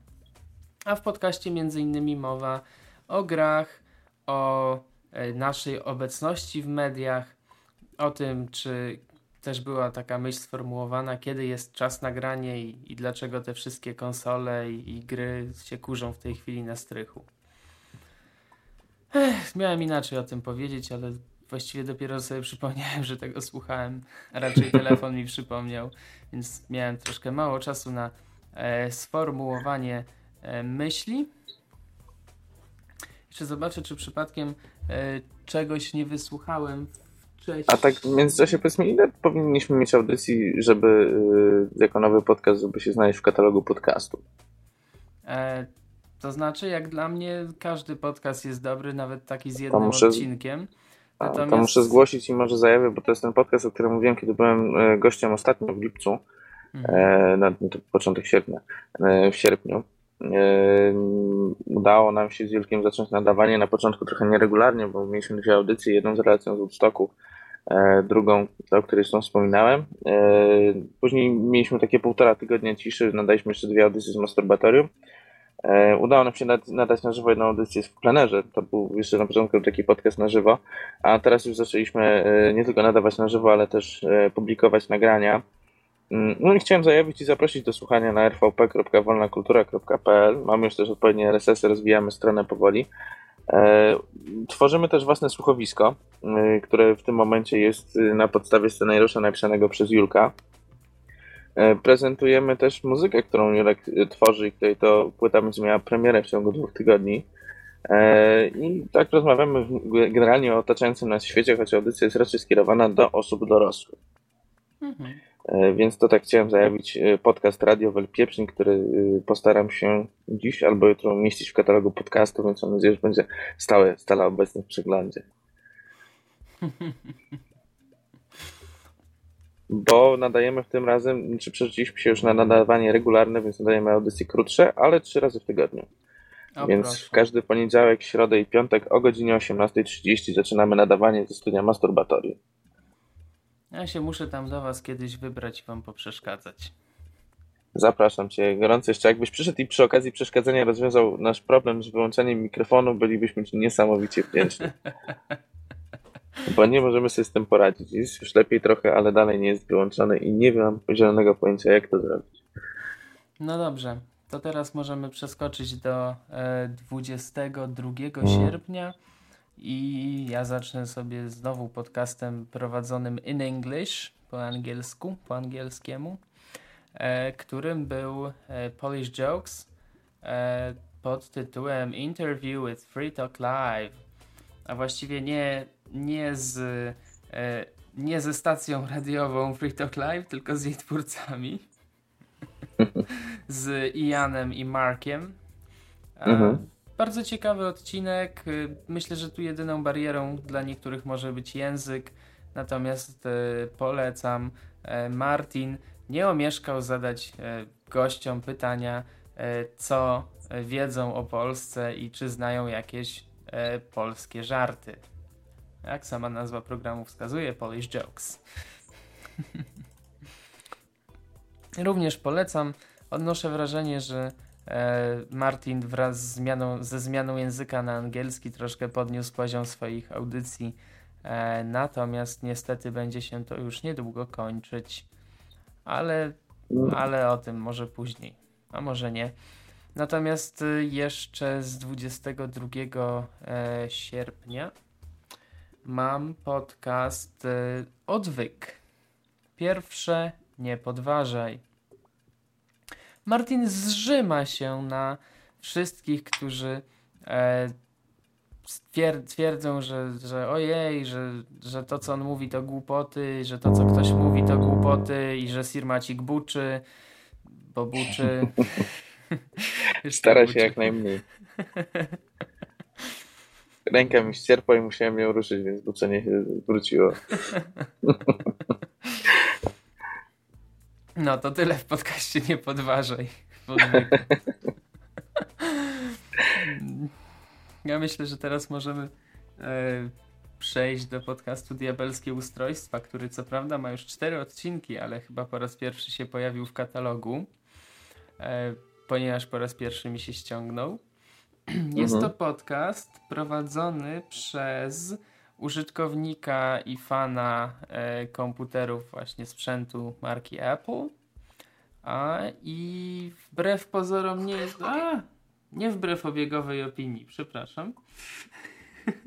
A w podcaście między innymi mowa o grach, o naszej obecności w mediach, o tym, czy też była taka myśl sformułowana, kiedy jest czas na granie i, i dlaczego te wszystkie konsole i, i, gry się kurzą w tej chwili na strychu. Ech, miałem inaczej o tym powiedzieć, ale właściwie dopiero sobie przypomniałem, że tego słuchałem. Raczej telefon mi przypomniał, więc miałem troszkę mało czasu na e, sformułowanie e, myśli. Jeszcze zobaczę, czy przypadkiem e, czegoś nie wysłuchałem Cześć. A tak w międzyczasie powiedz mi, ile powinniśmy mieć audycji, żeby y, jako nowy podcast, żeby się znaleźć w katalogu podcastu? E, to znaczy, jak dla mnie każdy podcast jest dobry, nawet taki z jednym muszę, odcinkiem. Natomiast... To muszę zgłosić i może zajawię, bo to jest ten podcast, o którym mówiłem, kiedy byłem e, gościem ostatnio w lipcu, mhm. e, na, to początek sierpnia, e, w sierpniu. Udało nam się z Julkiem zacząć nadawanie na początku trochę nieregularnie, bo mieliśmy dwie audycje, jedną z relacją z Woodstocku, drugą, o której zresztą wspominałem. E, później mieliśmy takie półtora tygodnia ciszy, nadaliśmy jeszcze dwie audycje z Masturbatorium. Udało nam się nadać na żywo jedną audycję w plenerze. To był jeszcze na początku taki podcast na żywo, a teraz już zaczęliśmy nie tylko nadawać na żywo, ale też publikować nagrania Mm, no i chciałem zajawić i zaprosić do słuchania na rvp.wolnakultura.pl. Mamy już też odpowiednie RSS, rozwijamy stronę powoli. E, tworzymy też własne słuchowisko, y, które w tym momencie jest y, na podstawie scenariusza napisanego przez Julka. E, prezentujemy też muzykę, którą Julek tworzy i której to płyta będzie miała premierę w ciągu dwóch tygodni. E, I tak rozmawiamy generalnie o otaczającym nas świecie, choć audycja jest raczej skierowana do osób dorosłych. Mhm. E, więc to tak chciałem zajawić podcast Radio Pieprznik, który postaram się dziś albo jutro umieścić w katalogu podcastu, więc mam nadzieję, że będzie stałe, stale obecny w przeglądzie. Bo nadajemy w tym razem, czy przerzuciliśmy się już na nadawanie regularne, więc nadajemy audycje krótsze, ale trzy razy w tygodniu. O, więc proszę. w każdy poniedziałek, środę i piątek o godzinie 18.30 zaczynamy nadawanie ze studia Masturbatorii. Ja się muszę tam do Was kiedyś wybrać i Wam poprzeszkadzać. Zapraszam Cię gorąco jeszcze. Jakbyś przyszedł i przy okazji przeszkadzania rozwiązał nasz problem z wyłączeniem mikrofonu, bylibyśmy Ci niesamowicie wdzięczni. Bo nie możemy sobie z tym poradzić. Jest już lepiej trochę, ale dalej nie jest wyłączony i nie mam zielonego pojęcia, jak to zrobić. No dobrze, to teraz możemy przeskoczyć do e, 22 sierpnia i ja zacznę sobie znowu podcastem prowadzonym in English, po angielsku, po angielskiemu, e, którym był e, Polish Jokes e, pod tytułem Interview with Free Talk Live, a właściwie nie, nie z e, nie ze stacją radiową Free Talk Live, tylko z jej twórcami. z Ianem i Markiem. Mhm. Bardzo ciekawy odcinek. Myślę, że tu jedyną barierą dla niektórych może być język, natomiast e, polecam. E, Martin nie omieszkał zadać e, gościom pytania, co wiedzą o Polsce i czy znają jakieś polskie żarty. Jak sama nazwa programu wskazuje, Polish Jokes. Również polecam. Odnoszę wrażenie, że e, Martin wraz z zmianą, ze zmianą języka na angielski troszkę podniósł poziom swoich audycji. E, natomiast niestety będzie się to już niedługo kończyć. Ale, ale o tym może później, a może nie. Natomiast y, jeszcze z 22 e, sierpnia mam podcast y, Odwyk. Pierwsze nie podważaj. Martin zrzyma się na wszystkich, którzy e, twierdzą, że, że ojej, że, że to co on mówi to głupoty, że to co ktoś mówi to głupoty i że Sirmacik buczy, bo buczy. Stara się jak najmniej. Ręka mi ścierpła i musiałem ją ruszyć, więc buczenie się wróciło. No to tyle w podcaście, nie podważaj. Ja myślę, że teraz możemy e, przejść do podcastu Diabelskie Ustrojstwa, który co prawda ma już cztery odcinki, ale chyba po raz pierwszy się pojawił w katalogu, e, ponieważ po raz pierwszy mi się ściągnął. Jest mhm. to podcast prowadzony przez użytkownika i fana e, komputerów, właśnie sprzętu marki Apple. A i wbrew pozorom nie jest. A, nie wbrew obiegowej opinii, przepraszam.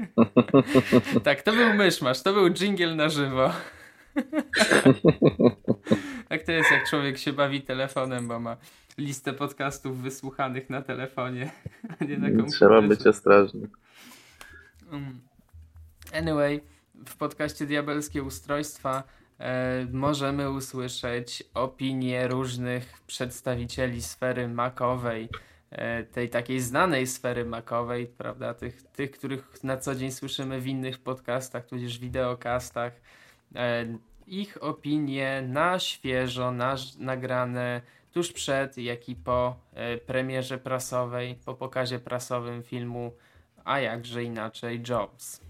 tak, to był myszmasz, to był jingle na żywo. tak to jest, jak człowiek się bawi telefonem, bo ma listę podcastów wysłuchanych na telefonie, a nie na komputerze. Trzeba być ostrożny. Anyway, w podcaście Diabelskie Ustrojstwa e, możemy usłyszeć opinie różnych przedstawicieli sfery makowej, e, tej takiej znanej sfery makowej, prawda, tych, tych, których na co dzień słyszymy w innych podcastach, tudzież wideokastach. E, ich opinie na świeżo, na, nagrane tuż przed, jak i po e, premierze prasowej, po pokazie prasowym filmu, a jakże inaczej Jobs.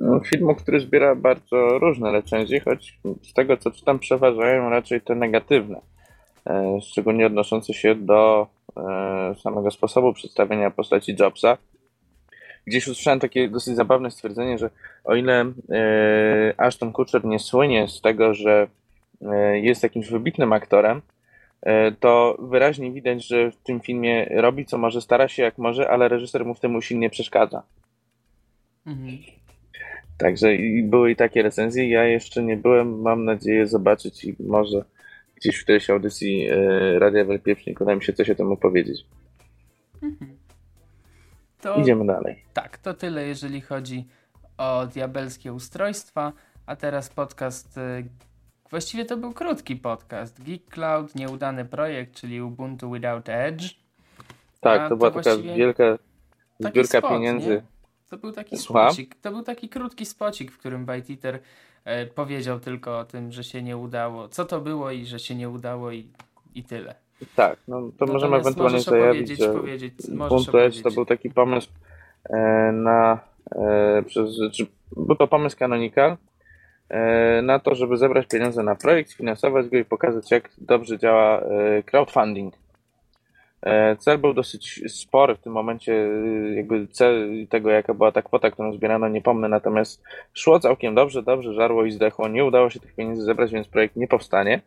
No, filmu, który zbiera bardzo różne recenzje, choć z tego co czytam przeważają raczej te negatywne, e, szczególnie odnoszące się do e, samego sposobu przedstawienia postaci Jobsa. Gdzieś usłyszałem takie dosyć zabawne stwierdzenie, że o ile Ashton Kutcher nie słynie z tego, że jest jakimś wybitnym aktorem, to wyraźnie widać, że w tym filmie robi co może, stara się jak może, ale reżyser mu w tym usilnie przeszkadza. Mhm. Także i były i takie recenzje. Ja jeszcze nie byłem, mam nadzieję zobaczyć i może gdzieś w którejś audycji e, Radia Wielpieprznik uda mi się coś o tym opowiedzieć. Mhm. to, idziemy dalej. Tak, to tyle jeżeli chodzi o diabelskie ustrojstwa, a teraz podcast, y, właściwie to był krótki podcast, Geek Cloud, nieudany projekt, czyli Ubuntu Without Edge. Tak, to, to była taka wielka zbiórka spot, pieniędzy. Nie? To był taki spocik, to był taki krótki spocik, w którym Byteater e, powiedział tylko o tym, że się nie udało, co to było i że się nie udało i, i tyle. Tak, no to możemy ewentualnie zajawić, że powiedzieć, Ubuntu Edge to był taki pomysł e, na e, przez, czy, był to pomysł Canonical e, na to, żeby zebrać pieniądze na projekt, sfinansować go i pokazać jak dobrze działa e, crowdfunding. E, cel był dosyć spory w tym momencie, e, jakby cel tego, jaka była ta kwota, którą zbierano, nie pomnę, natomiast szło całkiem dobrze, dobrze, żarło i zdechło. Nie udało się tych pieniędzy zebrać, więc projekt nie powstanie,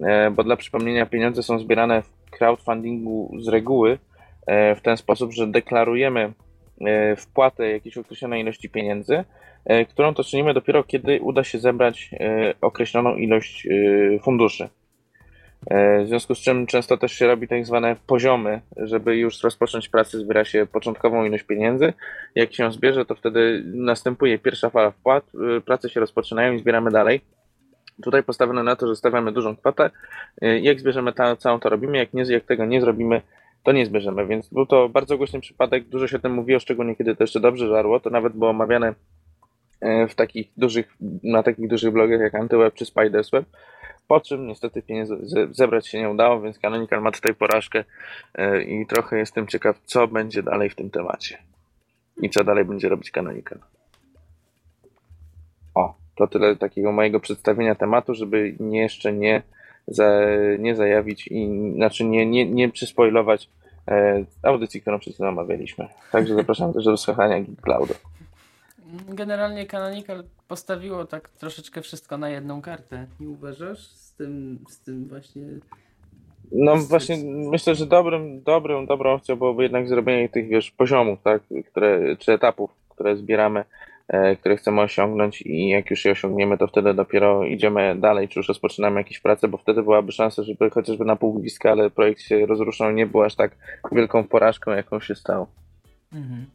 e, bo dla przypomnienia pieniądze są zbierane w crowdfundingu z reguły w ten sposób, że deklarujemy wpłatę jakiejś określonej ilości pieniędzy, którą to czynimy dopiero kiedy uda się zebrać określoną ilość funduszy. E, w związku z czym często też się robi tak zwane poziomy, żeby już rozpocząć pracę, zbiera się początkową ilość pieniędzy. Jak się zbierze, to wtedy następuje pierwsza fala wpłat, e, prace się rozpoczynają i zbieramy dalej. Tutaj postawiono na to, że stawiamy dużą kwotę. E, jak zbierzemy ta, całą, to robimy. Jak, nie, jak tego nie zrobimy, to nie zbierzemy. Więc był to bardzo głośny przypadek. Dużo się o tym mówiło, szczególnie kiedy to jeszcze dobrze żarło. To nawet było omawiane w takich dużych, na takich dużych blogach jak Antyweb czy Spidersweb po czym niestety pieniędzy zebrać się nie udało, więc Canonical ma tutaj porażkę e, i trochę jestem ciekaw, co będzie dalej w tym temacie. I co dalej będzie robić Canonical. O, to tyle takiego mojego przedstawienia tematu, żeby jeszcze nie, za, nie zajawić i znaczy nie, nie, nie przyspoilować e, audycji, którą przed chwilą omawialiśmy. Także zapraszam też do słuchania Geek Cloudu. Generalnie Canonical postawiło tak troszeczkę wszystko na jedną kartę. Nie uważasz? Z tym, z tym właśnie. No właśnie myślę, że dobrym, dobrym, dobrą opcją byłoby jednak zrobienie tych wiesz, poziomów, tak, które, czy etapów, które zbieramy, e, które chcemy osiągnąć i jak już je osiągniemy, to wtedy dopiero idziemy dalej, czy już rozpoczynamy jakieś prace, bo wtedy byłaby szansa, żeby chociażby na pół bliska, ale projekt się rozruszał, nie był aż tak wielką porażką, jaką się stał. Mhm.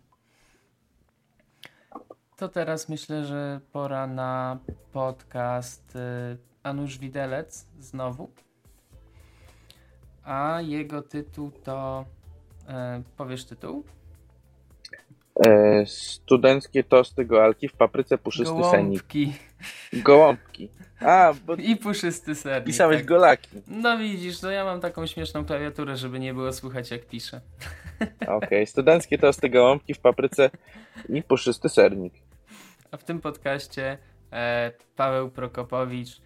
To teraz myślę, że pora na podcast y, Anusz Widelec znowu. A jego tytuł to. E, powiesz tytuł? E, studenckie tosty gołalki w papryce puszysty Gołąbki. senik. Gołąbki. A, bo... I puszysty sernik. Pisałeś tak. golaki. No widzisz, no ja mam taką śmieszną klawiaturę, żeby nie było słychać jak piszę. Okej, okay. studenckie tosty gołąbki w papryce i puszysty sernik. A w tym podcaście e, Paweł Prokopowicz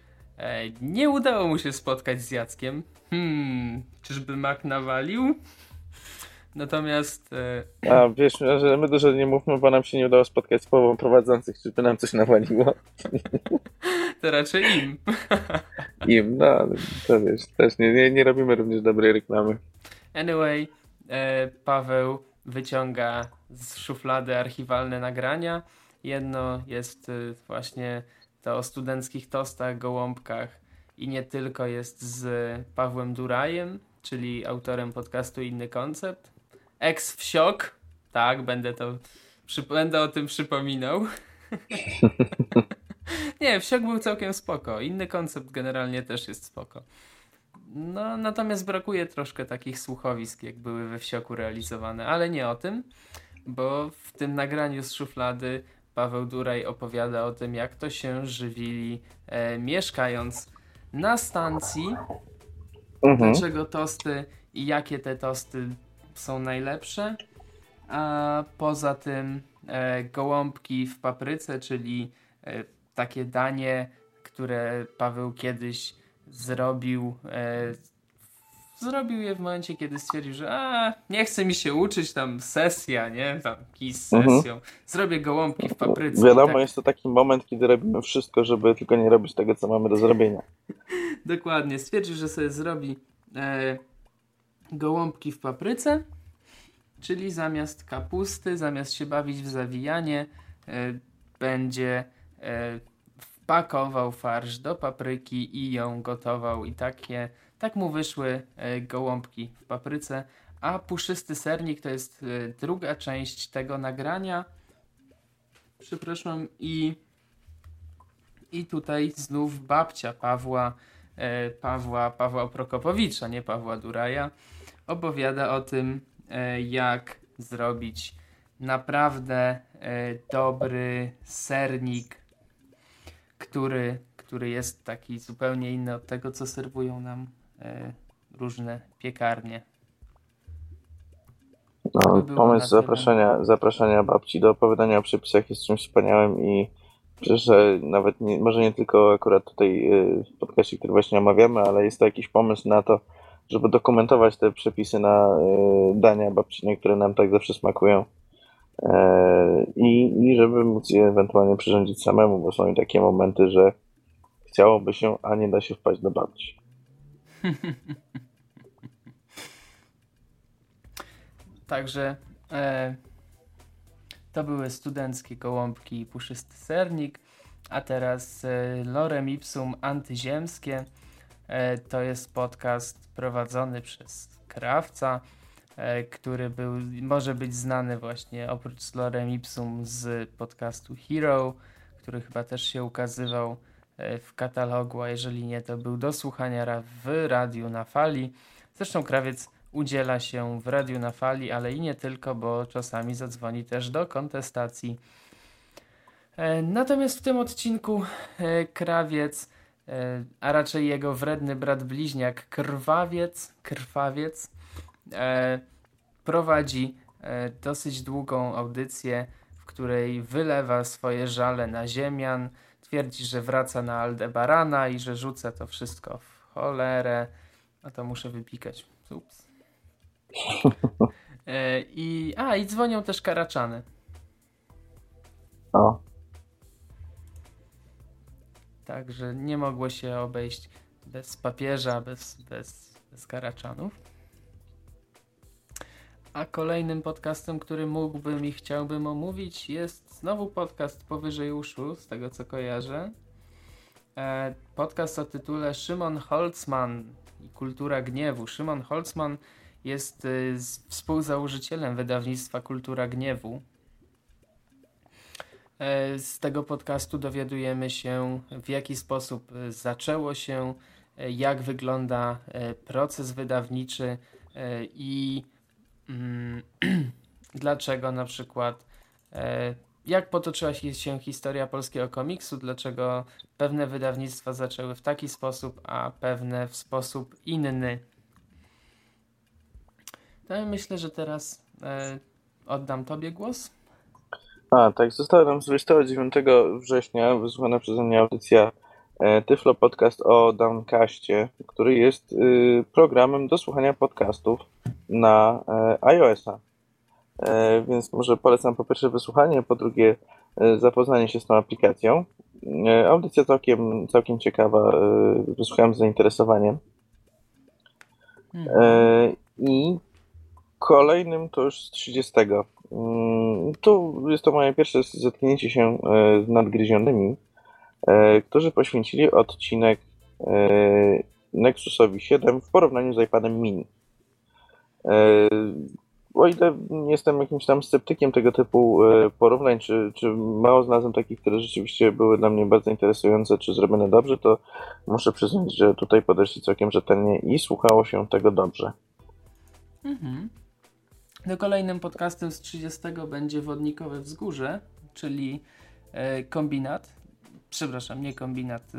nie udało mu się spotkać z Jackiem. Hmm, czyżby Mac nawalił? Natomiast. E... A wiesz, że my dużo nie mówmy, bo nam się nie udało spotkać z połową prowadzących, czyżby nam coś nawaliło. to raczej im. Im, no, to wiesz, też nie, nie, nie robimy również dobrej reklamy. Anyway, e, Paweł wyciąga z szuflady archiwalne nagrania Jedno jest y, właśnie to o studenckich tostach, gołąbkach i nie tylko jest z Pawłem Durajem, czyli autorem podcastu Inny Koncept. Ex wsiok, tak, będę to będę o tym przypominał. nie, wsiok był całkiem spoko. Inny koncept generalnie też jest spoko. No, natomiast brakuje troszkę takich słuchowisk, jak były we wsioku realizowane, ale nie o tym, bo w tym nagraniu z szuflady Paweł Duraj opowiada o tym, jak to się żywili e, mieszkając na stacji, mhm. dlaczego tosty i jakie te tosty są najlepsze. A poza tym e, gołąbki w papryce, czyli e, takie danie, które Paweł kiedyś zrobił e, zrobił je w momencie, kiedy stwierdził, że a, nie chce mi się uczyć, tam sesja, nie? Tam kis mhm. sesją. Mhm. Zrobię gołąbki w papryce. Wiadomo, tak. jest to taki moment, kiedy robimy wszystko, żeby tylko nie robić tego, co mamy do zrobienia. Dokładnie. Stwierdził, że sobie zrobi e, gołąbki w papryce, czyli zamiast kapusty, zamiast się bawić w zawijanie, e, będzie e, wpakował farsz do papryki i ją gotował i takie tak mu wyszły e, gołąbki w papryce, A Puszysty Sernik to jest y, druga część tego nagrania. Przepraszam, i, i tutaj znów babcia Pawła, e, Pawła, Pawła Prokopowicza, nie Pawła Duraja, opowiada o tym, e, jak zrobić naprawdę e, dobry sernik, który, który jest taki zupełnie inny od tego, co serwują nam e, różne piekarnie. No, pomysł zapraszania, zapraszania babci do opowiadania o przepisach jest czymś wspaniałym i że nawet nie, może nie tylko akurat tutaj y, w podcaście, który właśnie omawiamy, ale jest to jakiś pomysł na to, żeby dokumentować te przepisy na y, dania babcine, które nam tak zawsze smakują. E, I, I żeby móc je ewentualnie przyrządzić samemu, bo są i takie momenty, że chciałoby się, a nie da się wpaść do babci. Także e, to były studenckie gołąbki i puszysty sernik, a teraz e, Lorem Ipsum Antyziemskie. E, to jest podcast prowadzony przez Krawca, e, który był, może być znany właśnie oprócz Lorem Ipsum z podcastu Hero, który chyba też się ukazywał w katalogu, a jeżeli nie, to był do słuchania w radiu na fali. Zresztą Krawiec udziela się w radiu na fali, ale i nie tylko, bo czasami zadzwoni też do kontestacji. E, natomiast w tym odcinku e, krawiec, e, a raczej jego wredny brat bliźniak krwawiec, krwawiec, prowadzi dosyć długą audycję, w której wylewa swoje żale na ziemian, twierdzi, że wraca na Aldebarana i że rzuca to wszystko w cholerę. A to muszę wypikać. Ups. E, I, a, i dzwonią też karaczany. O. Także nie mogło się obejść bez papieża, bez, bez, bez karaczanów. A kolejnym podcastem, który mógłbym i chciałbym omówić, jest znowu podcast powyżej uszu, z tego co kojarzę. E, podcast o tytule Szymon Holzman i Kultura Gniewu. Szymon Holzman jest y, współzałożycielem wydawnictwa Kultura Gniewu. E, z tego podcastu dowiadujemy się, w jaki sposób y, zaczęło się, e, jak wygląda proces wydawniczy i dlaczego na przykład, jak potoczyła się historia polskiego komiksu, dlaczego pewne wydawnictwa zaczęły w taki sposób, a pewne w sposób inny. No myślę, że teraz e, oddam Tobie głos. A, tak, została nam 29 września wysłuchana przeze mnie audycja e, Tyflo Podcast o Downcastie, który jest y, programem do słuchania podcastów na e, iOS-a. E, więc może polecam po pierwsze wysłuchanie, po drugie e, zapoznanie się z tą aplikacją. E, audycja całkiem, całkiem ciekawa, e, wysłuchałem z zainteresowaniem. I Kolejnym to już z 30. Mm, tu jest to moje pierwsze zetknięcie się e, z nadgryzionymi, e, którzy poświęcili odcinek e, Nexusowi 7 w porównaniu z iPadem mini. O ile jestem jakimś tam sceptykiem tego typu porównań, czy, czy mało znalazłem takich, które rzeczywiście były dla mnie bardzo interesujące, czy zrobione dobrze, to muszę przyznać, że tutaj podeszli całkiem rzetelnie i słuchało się tego dobrze. Mhm. No kolejnym podcastem z 30 będzie Wodnikowe Wzgórze, czyli e, kombinat, przepraszam, nie kombinat, e,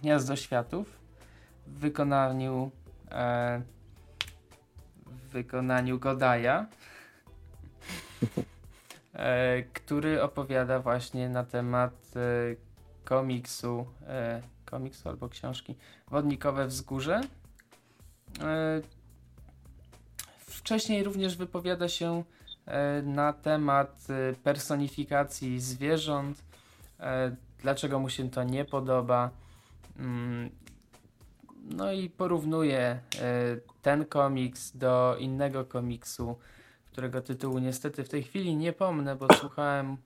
Gniazdo Światów w wykonaniu e, w wykonaniu Godaja, e, który opowiada właśnie na temat e, komiksu, e, komiksu albo książki Wodnikowe Wzgórze. E, Wcześniej również wypowiada się e, na temat personifikacji zwierząt, dlaczego mu się to nie podoba. Mm, no i porównuje ten komiks do innego komiksu, którego tytułu niestety w tej chwili nie pomnę, bo słuchałem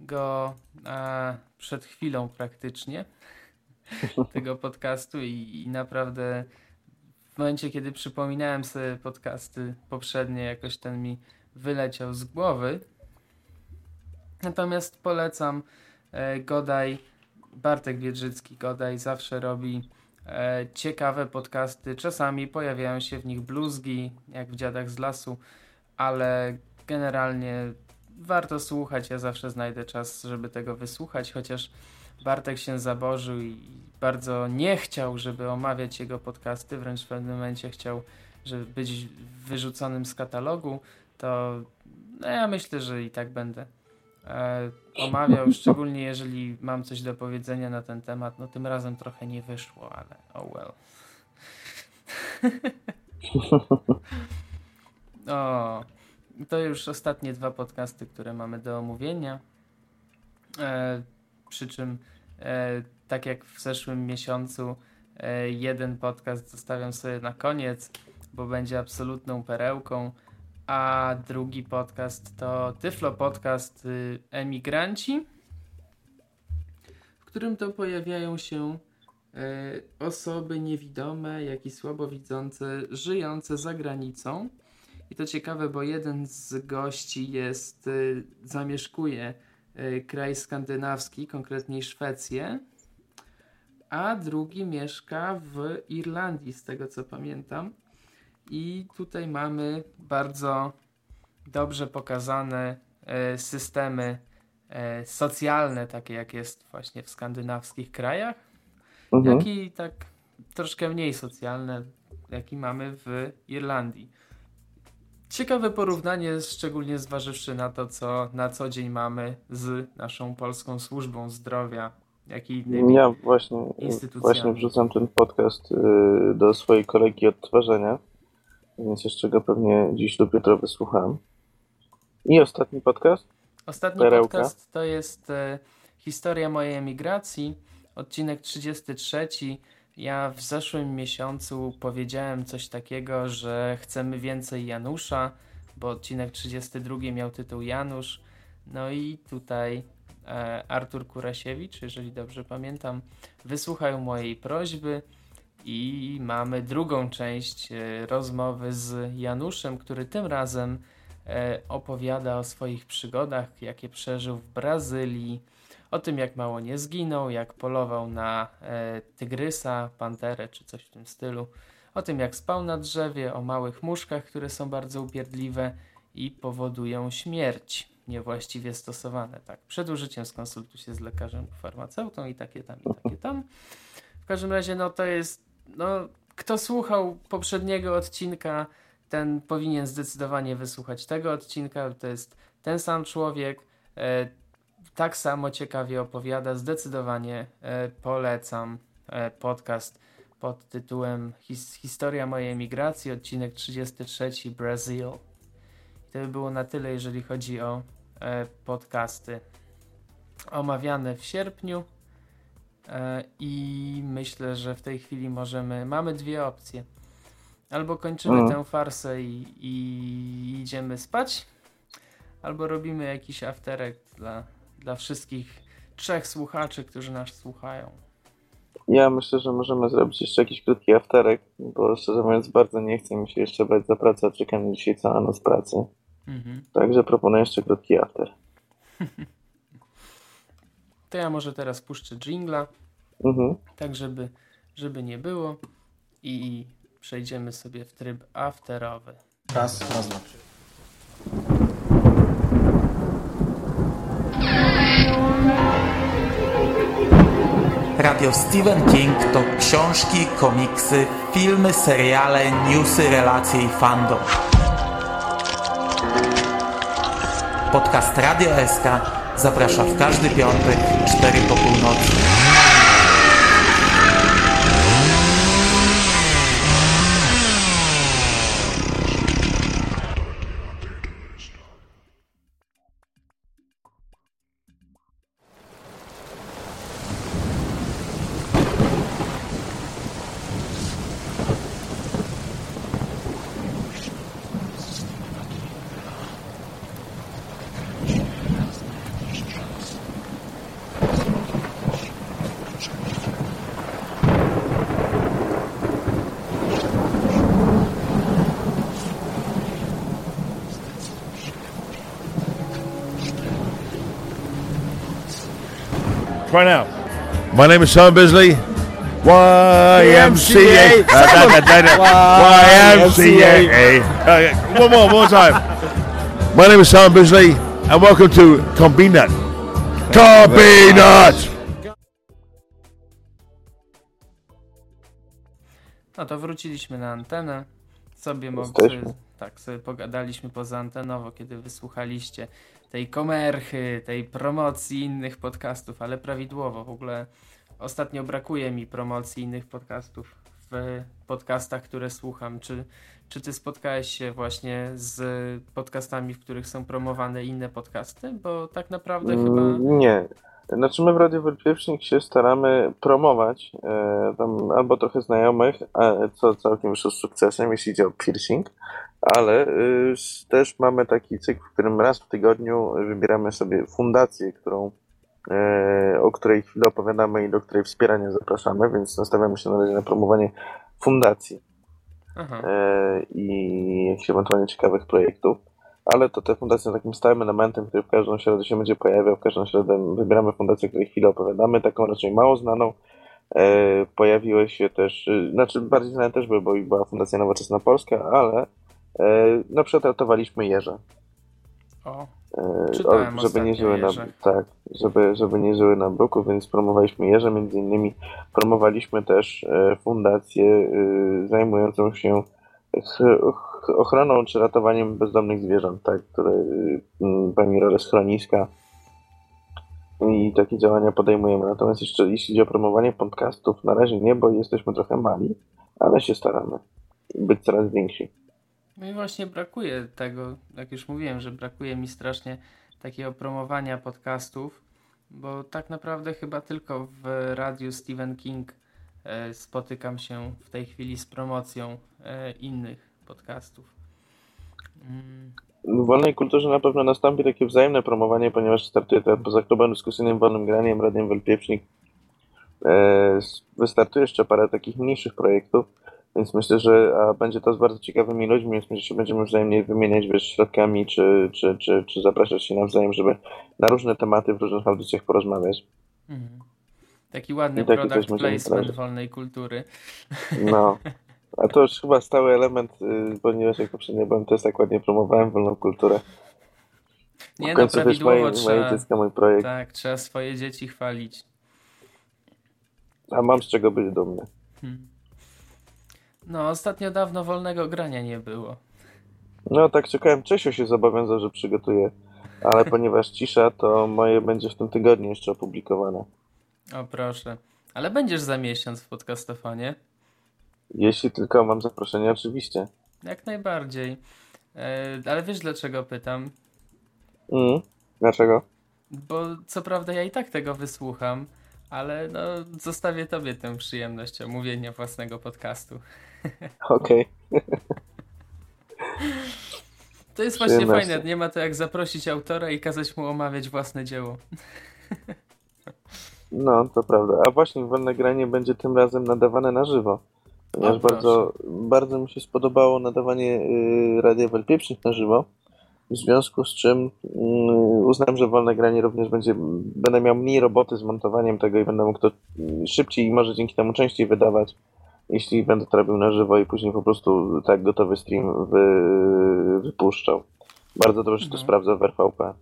go przed chwilą praktycznie tego podcastu i, i naprawdę w momencie, kiedy przypominałem sobie podcasty poprzednie, jakoś ten mi wyleciał z głowy. Natomiast polecam e, Godaj, Bartek Wiedrzycki Godaj zawsze robi e, ciekawe podcasty. Czasami pojawiają się w nich bluzgi, jak w Dziadach z Lasu, ale generalnie warto słuchać. Ja zawsze znajdę czas, żeby tego wysłuchać, chociaż Bartek się zabożył i bardzo nie chciał, żeby omawiać jego podcasty, wręcz w pewnym momencie chciał, żeby być wyrzuconym z katalogu, to no ja myślę, że i tak będę e, omawiał, szczególnie jeżeli mam coś do powiedzenia na ten temat. No tym razem trochę nie wyszło, ale oh well. o, to już ostatnie dwa podcasty, które mamy do omówienia. E, przy czym, e, tak jak w zeszłym miesiącu, e, jeden podcast zostawiam sobie na koniec, bo będzie absolutną perełką, a drugi podcast to Tyflo Podcast y, Emigranci, w którym to pojawiają się e, osoby niewidome, jak i słabowidzące, żyjące za granicą. I to ciekawe, bo jeden z gości jest, y, zamieszkuje y, kraj skandynawski, konkretniej Szwecję, a drugi mieszka w Irlandii, z tego co pamiętam. I tutaj mamy bardzo dobrze pokazane e, systemy e, socjalne, takie jak jest właśnie w skandynawskich krajach, Mhm. jak i tak troszkę mniej socjalne, jaki mamy w Irlandii. Ciekawe porównanie, szczególnie zważywszy na to, co na co dzień mamy z naszą polską służbą zdrowia, jak i innymi. Ja właśnie, instytucjami. właśnie wrzucam ten podcast y, do swojej kolegi odtwarzania, więc jeszcze go pewnie dziś lub jutro wysłucham. I ostatni podcast? Ostatni Perełka. podcast to jest e, historia mojej emigracji, odcinek 33. Ja w zeszłym miesiącu powiedziałem coś takiego, że chcemy więcej Janusza, bo odcinek 32 miał tytuł Janusz. No i tutaj e, Artur Kurasiewicz, jeżeli dobrze pamiętam, wysłuchał mojej prośby i mamy drugą część e, rozmowy z Januszem, który tym razem e, opowiada o swoich przygodach, jakie przeżył w Brazylii, o tym jak mało nie zginął, jak polował na e, tygrysa, panterę czy coś w tym stylu, o tym jak spał na drzewie, o małych muszkach, które są bardzo upierdliwe i powodują śmierć niewłaściwie stosowane. Tak, przed użyciem skonsultuj się z lekarzem farmaceutą i takie tam, i takie tam. W każdym razie, no to jest, no, kto słuchał poprzedniego odcinka, ten powinien zdecydowanie wysłuchać tego odcinka. To jest ten sam człowiek, e, tak samo ciekawie opowiada. Zdecydowanie e, polecam e, podcast pod tytułem His Historia mojej emigracji, odcinek 33 Brazil. I to by było na tyle, jeżeli chodzi o e, podcasty omawiane w sierpniu. E, I myślę, że w tej chwili możemy. Mamy dwie opcje. Albo kończymy Mhm. tę farsę i, i idziemy spać, albo robimy jakiś afterek dla, dla wszystkich trzech słuchaczy, którzy nas słuchają. Ja myślę, że możemy zrobić jeszcze jakiś krótki afterek, bo szczerze mówiąc bardzo nie chce mi się jeszcze brać za pracę, a czeka mnie dzisiaj cała noc pracy. Mhm. Także proponuję jeszcze krótki after. To ja może teraz puszczę jingla, Mhm. tak żeby, żeby nie było i przejdziemy sobie w tryb afterowy. Raz, raz, dwa. Radio Stephen King to książki, komiksy, filmy, seriale, newsy, relacje i fandom. Podcast Radio SK zaprasza w każdy piątek 4 po północy. Try now. My name is Simon Bisley. YMCA. YMCA. Uh, one more, one more time. My name is Simon Bisley, and welcome to Combinat. Combinat! No to wróciliśmy na antenę. Sobie mogli, tak, sobie pogadaliśmy poza antenowo, kiedy wysłuchaliście tej komerchy, tej promocji innych podcastów, ale prawidłowo. W ogóle ostatnio brakuje mi promocji innych podcastów w podcastach, które słucham. Czy, czy ty spotkałeś się właśnie z podcastami, w których są promowane inne podcasty? Bo tak naprawdę chyba... Mm, Nie. Znaczy my w Radiu Wypieprznik się staramy promować e, tam albo trochę znajomych, a, co całkiem wyszło z sukcesem, jeśli idzie o piercing, ale y, też mamy taki cykl, w którym raz w tygodniu wybieramy sobie fundację, którą, e, o której chwilę opowiadamy i do której wspierania zapraszamy, więc nastawiamy się na razie na promowanie fundacji e, i jakichś ewentualnie ciekawych projektów. Ale to te fundacje są takim stałym elementem, który w każdą środę się będzie pojawiał. W każdą środę wybieramy fundację, o której chwilę opowiadamy, taką raczej mało znaną. E, pojawiły się też, e, znaczy bardziej znane też były, bo była Fundacja Nowoczesna Polska, ale e, na przykład ratowaliśmy jeże. O, Czytałem żeby nie żyły na, tak, żeby, żeby nie żyły na bruku, więc promowaliśmy jeże, między innymi promowaliśmy też fundację zajmującą się ochroną czy ratowaniem bezdomnych zwierząt, tak, które e, pełni rolę schroniska i takie działania podejmujemy. Natomiast jeszcze jeśli chodzi o promowanie podcastów, na razie nie, bo jesteśmy trochę mali, ale się staramy być coraz więksi. No i właśnie brakuje tego, jak już mówiłem, że brakuje mi strasznie takiego promowania podcastów, bo tak naprawdę chyba tylko w radiu Stephen King spotykam się w tej chwili z promocją e, innych podcastów. W wolnej kulturze na pewno nastąpi takie wzajemne promowanie, ponieważ startuje to poza klubem dyskusyjnym Wolnym Graniem, Radiem Welpieprznik. E, wystartuje jeszcze parę takich mniejszych projektów, więc myślę, że będzie to z bardzo ciekawymi ludźmi, więc myślę, że będziemy wzajemnie wymieniać wiesz, środkami, czy, czy, czy, czy zapraszać się nawzajem, żeby na różne tematy w różnych audycjach porozmawiać. mhm. Taki ładny I taki product placement wolnej kultury. No. A to już chyba stały element, y, ponieważ jak poprzednio byłem, też tak ładnie promowałem wolną kulturę. Nie no, prawidłowo moje, moje trzeba, dziecko, mój projekt. tak, trzeba swoje dzieci chwalić. A mam z czego być dumny. Hmm. No, ostatnio dawno wolnego grania nie było. No tak czekałem, Czesio się zobowiązał, że przygotuje, ale ponieważ cisza, to moje będzie w tym tygodniu jeszcze opublikowane. O proszę. Ale będziesz za miesiąc w podcastofonie? Jeśli tylko mam zaproszenie, oczywiście. Jak najbardziej. E, ale wiesz dlaczego pytam? Mm. Dlaczego? Bo co prawda ja i tak tego wysłucham, ale no zostawię tobie tę przyjemność omówienia własnego podcastu. Okej. To jest właśnie fajne, nie ma to jak zaprosić autora i kazać mu omawiać własne dzieło. No, to prawda. A właśnie wolne granie będzie tym razem nadawane na żywo. Ponieważ O, proszę. bardzo, bardzo mi się spodobało nadawanie y, Radia Welpieprznik na żywo. W związku z czym y, uznałem, że wolne granie również będzie, będę miał mniej roboty z montowaniem tego i będę mógł to y, szybciej i może dzięki temu częściej wydawać, jeśli będę to robił na żywo i później po prostu tak gotowy stream wy, wypuszczał. Bardzo dobrze się to Mhm. sprawdza w RVP.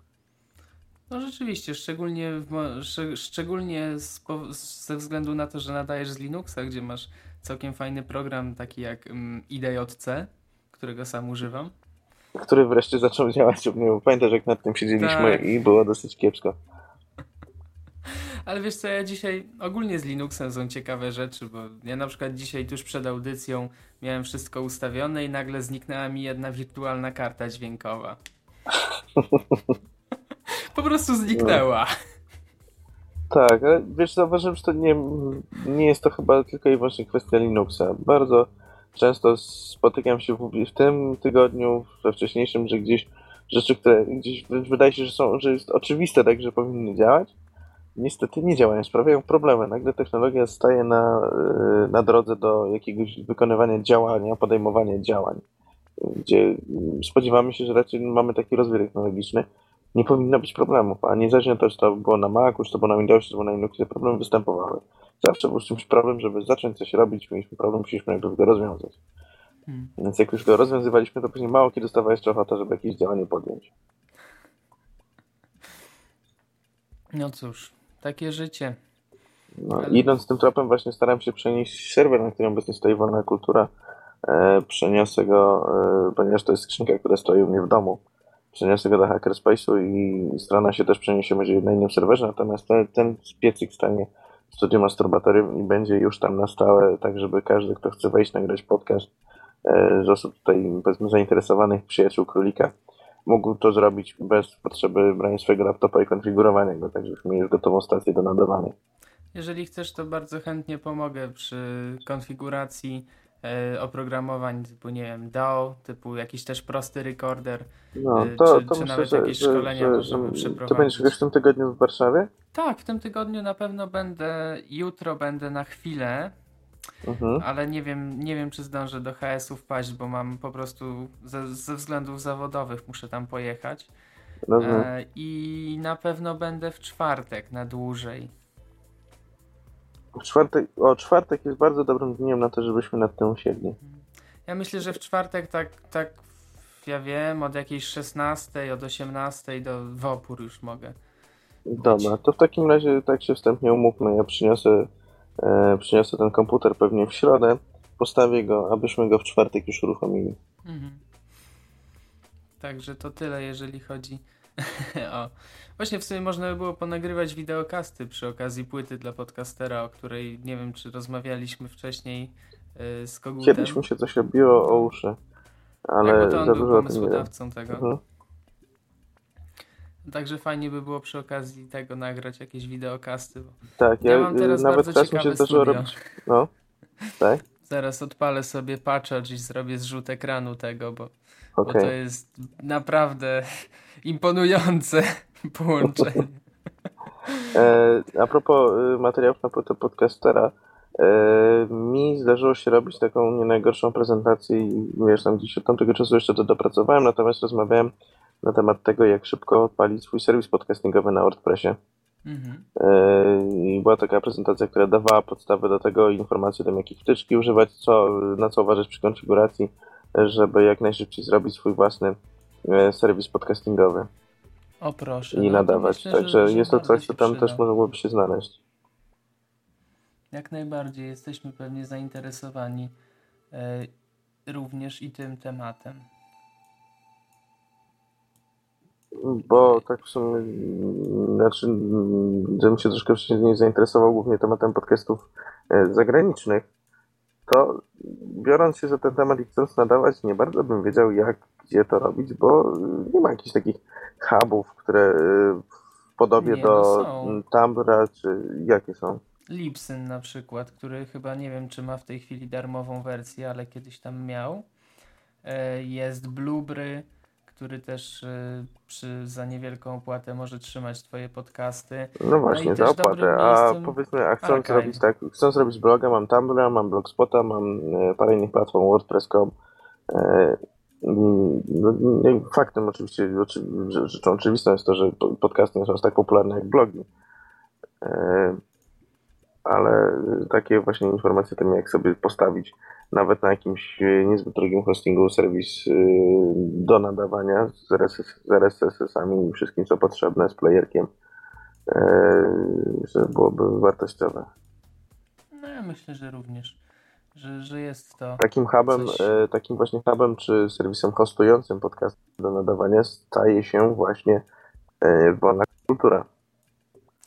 No rzeczywiście, szczególnie, w, szczególnie z, ze względu na to, że nadajesz z Linuxa, gdzie masz całkiem fajny program taki jak mm, IDJC, którego sam używam. który wreszcie zaczął działać u mnie. bo Pamiętasz, jak nad tym siedzieliśmy Tak. i było dosyć kiepsko. Ale wiesz co, ja dzisiaj ogólnie z Linuxem są ciekawe rzeczy, bo ja na przykład dzisiaj tuż przed audycją miałem wszystko ustawione i nagle zniknęła mi jedna wirtualna karta dźwiękowa. po prostu zniknęła. Tak, ale wiesz, zauważyłem, że to nie, nie jest to chyba tylko i wyłącznie kwestia Linuxa. Bardzo często spotykam się w, w tym tygodniu, we wcześniejszym, że gdzieś rzeczy, które gdzieś wręcz wydaje się, że są, że jest oczywiste, tak, że powinny działać, niestety nie działają, sprawiają problemy. Nagle technologia staje na, y, na drodze do jakiegoś wykonywania działania, podejmowania działań, gdzie mm, spodziewamy się, że raczej mamy taki rozwój technologiczny. Nie powinno być problemów, a niezależnie od tego, czy to było na Macu, czy to było na Windowsie, czy to było na Linuxie, problemy występowały. Zawsze był z czymś problem, żeby zacząć coś robić, mieliśmy problem, musieliśmy jakby go rozwiązać. Hmm. Więc jak już go rozwiązywaliśmy, to później mało kiedy dostawała jeszcze ochota, żeby jakieś działanie podjąć. No cóż, takie życie. No, Ale... Idąc tym tropem właśnie staram się przenieść serwer, na którym obecnie stoi Wolna Kultura. E, przeniosę go, e, ponieważ to jest skrzynka, która stoi u mnie w domu. Przeniosę go do Hackerspace'u i strona się też przeniesie może na innym serwerze, natomiast ten, ten piecyk stanie w studium masturbatorium i będzie już tam na stałe, tak żeby każdy, kto chce wejść, nagrać podcast e, z osób tutaj powiedzmy zainteresowanych, przyjaciół królika, mógł to zrobić bez potrzeby brania swojego laptopa i konfigurowania go, tak żebyśmy mieli już gotową stację do nadawania. Jeżeli chcesz, to bardzo chętnie pomogę przy konfiguracji oprogramowań typu, nie wiem, DAO, typu jakiś też prosty recorder, no, e, to, czy, to czy myślę, nawet jakieś że, szkolenia że, możemy przeprowadzić. Ty będziesz już w tym tygodniu w Warszawie? Tak, w tym tygodniu na pewno będę, jutro będę na chwilę, Mhm. Ale nie wiem, nie wiem, czy zdążę do HS-u wpaść, bo mam po prostu ze, ze względów zawodowych muszę tam pojechać. E, I na pewno będę w czwartek na dłużej. Czwartek, o, czwartek jest bardzo dobrym dniem na to, żebyśmy nad tym usiedli. Ja myślę, że w czwartek tak, tak ja wiem, od jakiejś 16, od 18 do w opór już mogę. Dobra, to w takim razie tak się wstępnie umówmy. Ja przyniosę E, przyniosę ten komputer pewnie w środę, postawię go, abyśmy go w czwartek już uruchomili. Mhm. Także to tyle, jeżeli chodzi o... Właśnie w sumie można by było ponagrywać wideokasty przy okazji płyty dla podcastera, o której nie wiem, czy rozmawialiśmy wcześniej yy, z Kogutem. Kiedyś mi się coś obiło o uszy, ale tak, to on był pomysłodawcą tego. Mhm. Także fajnie by było przy okazji tego nagrać jakieś wideokasty. Tak, ja, ja mam teraz nawet bardzo ciekawe mi się zdarzyło robić. No, tak. Zaraz odpalę sobie patcha i zrobię zrzut ekranu tego, bo, okay. bo to jest naprawdę imponujące połączenie. E, a propos y, materiałów na podcastera, e, mi zdarzyło się robić taką nie najgorszą prezentację i wiesz, tam gdzieś od tamtego czasu jeszcze to dopracowałem, natomiast rozmawiałem na temat tego, jak szybko odpalić swój serwis podcastingowy na WordPressie. Mhm. E, I była taka prezentacja, która dawała podstawy do tego, informacje o tym, jakie wtyczki używać, co, na co uważać przy konfiguracji, żeby jak najszybciej zrobić swój własny e, serwis podcastingowy. O proszę. I no, nadawać. Myślę, Także że, że jest to coś, co tam przyda. też mogłoby się znaleźć. Jak najbardziej. Jesteśmy pewnie zainteresowani e, również i tym tematem. bo tak w sumie, znaczy, żebym się troszkę wcześniej zainteresował głównie tematem podcastów e, zagranicznych, to biorąc się za ten temat i chcąc nadawać, nie bardzo bym wiedział, jak, gdzie to robić, bo nie ma jakichś takich hubów, które e, w podobie nie, do no Tumblra, czy jakie są? Libsyn na przykład, który chyba nie wiem, czy ma w tej chwili darmową wersję, ale kiedyś tam miał. E, jest Blueberry, który też y, przy, za niewielką opłatę może trzymać twoje podcasty. No właśnie, no za opłatę. A powiedzmy, a chcąc zrobić tak, chcąc zrobić bloga, mam Tumblr, mam Blogspota, mam e, parę innych platform, WordPress.com. E, no, faktem oczywiście, rzeczą oczywistą jest to, że podcasty nie są tak popularne jak blogi. E, ale takie właśnie informacje tym, jak sobie postawić nawet na jakimś e, niezbyt drogim hostingu serwis e, do nadawania z, RSS, z RSS-ami i wszystkim, co potrzebne, z playerkiem, e, że byłoby wartościowe. No ja myślę, że również, że, że jest to Takim hubem, coś... takim właśnie hubem, czy serwisem hostującym podcast do nadawania staje się właśnie wolna kultura.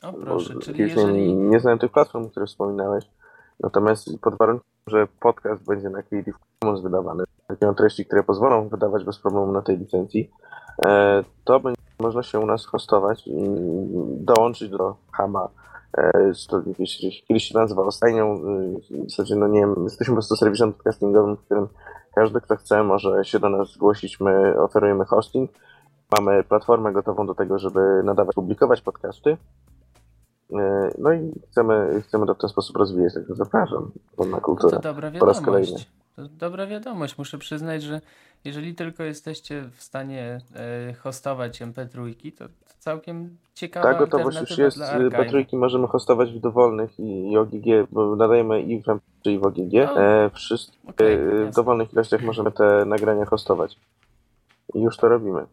O proszę, czyli jeżeli... Nie, nie znam tych platform, które wspominałeś, natomiast pod warunkiem, że podcast będzie na Creative Commons wydawany, takie treści, które pozwolą wydawać bez problemu na tej licencji, e, to będzie można się u nas hostować i dołączyć do Hama. E, kiedyś się nazywał stajnią, e, w zasadzie, no nie wiem, jesteśmy po prostu serwisem podcastingowym, w którym każdy, kto chce, może się do nas zgłosić. My oferujemy hosting, mamy platformę gotową do tego, żeby nadawać, publikować podcasty no i chcemy, chcemy to w ten sposób rozwijać, także zapraszam na kulturę. To dobra wiadomość. To dobra wiadomość. Muszę przyznać, że jeżeli tylko jesteście w stanie e, hostować MP3, to, całkiem ciekawa Ta gotowość już jest. P3 możemy hostować w dowolnych i, i OGG, bo nadajemy i w MP3 i w OGG. No, E, wszystkie okej, w dowolnych ilościach możemy te nagrania hostować. I już to robimy.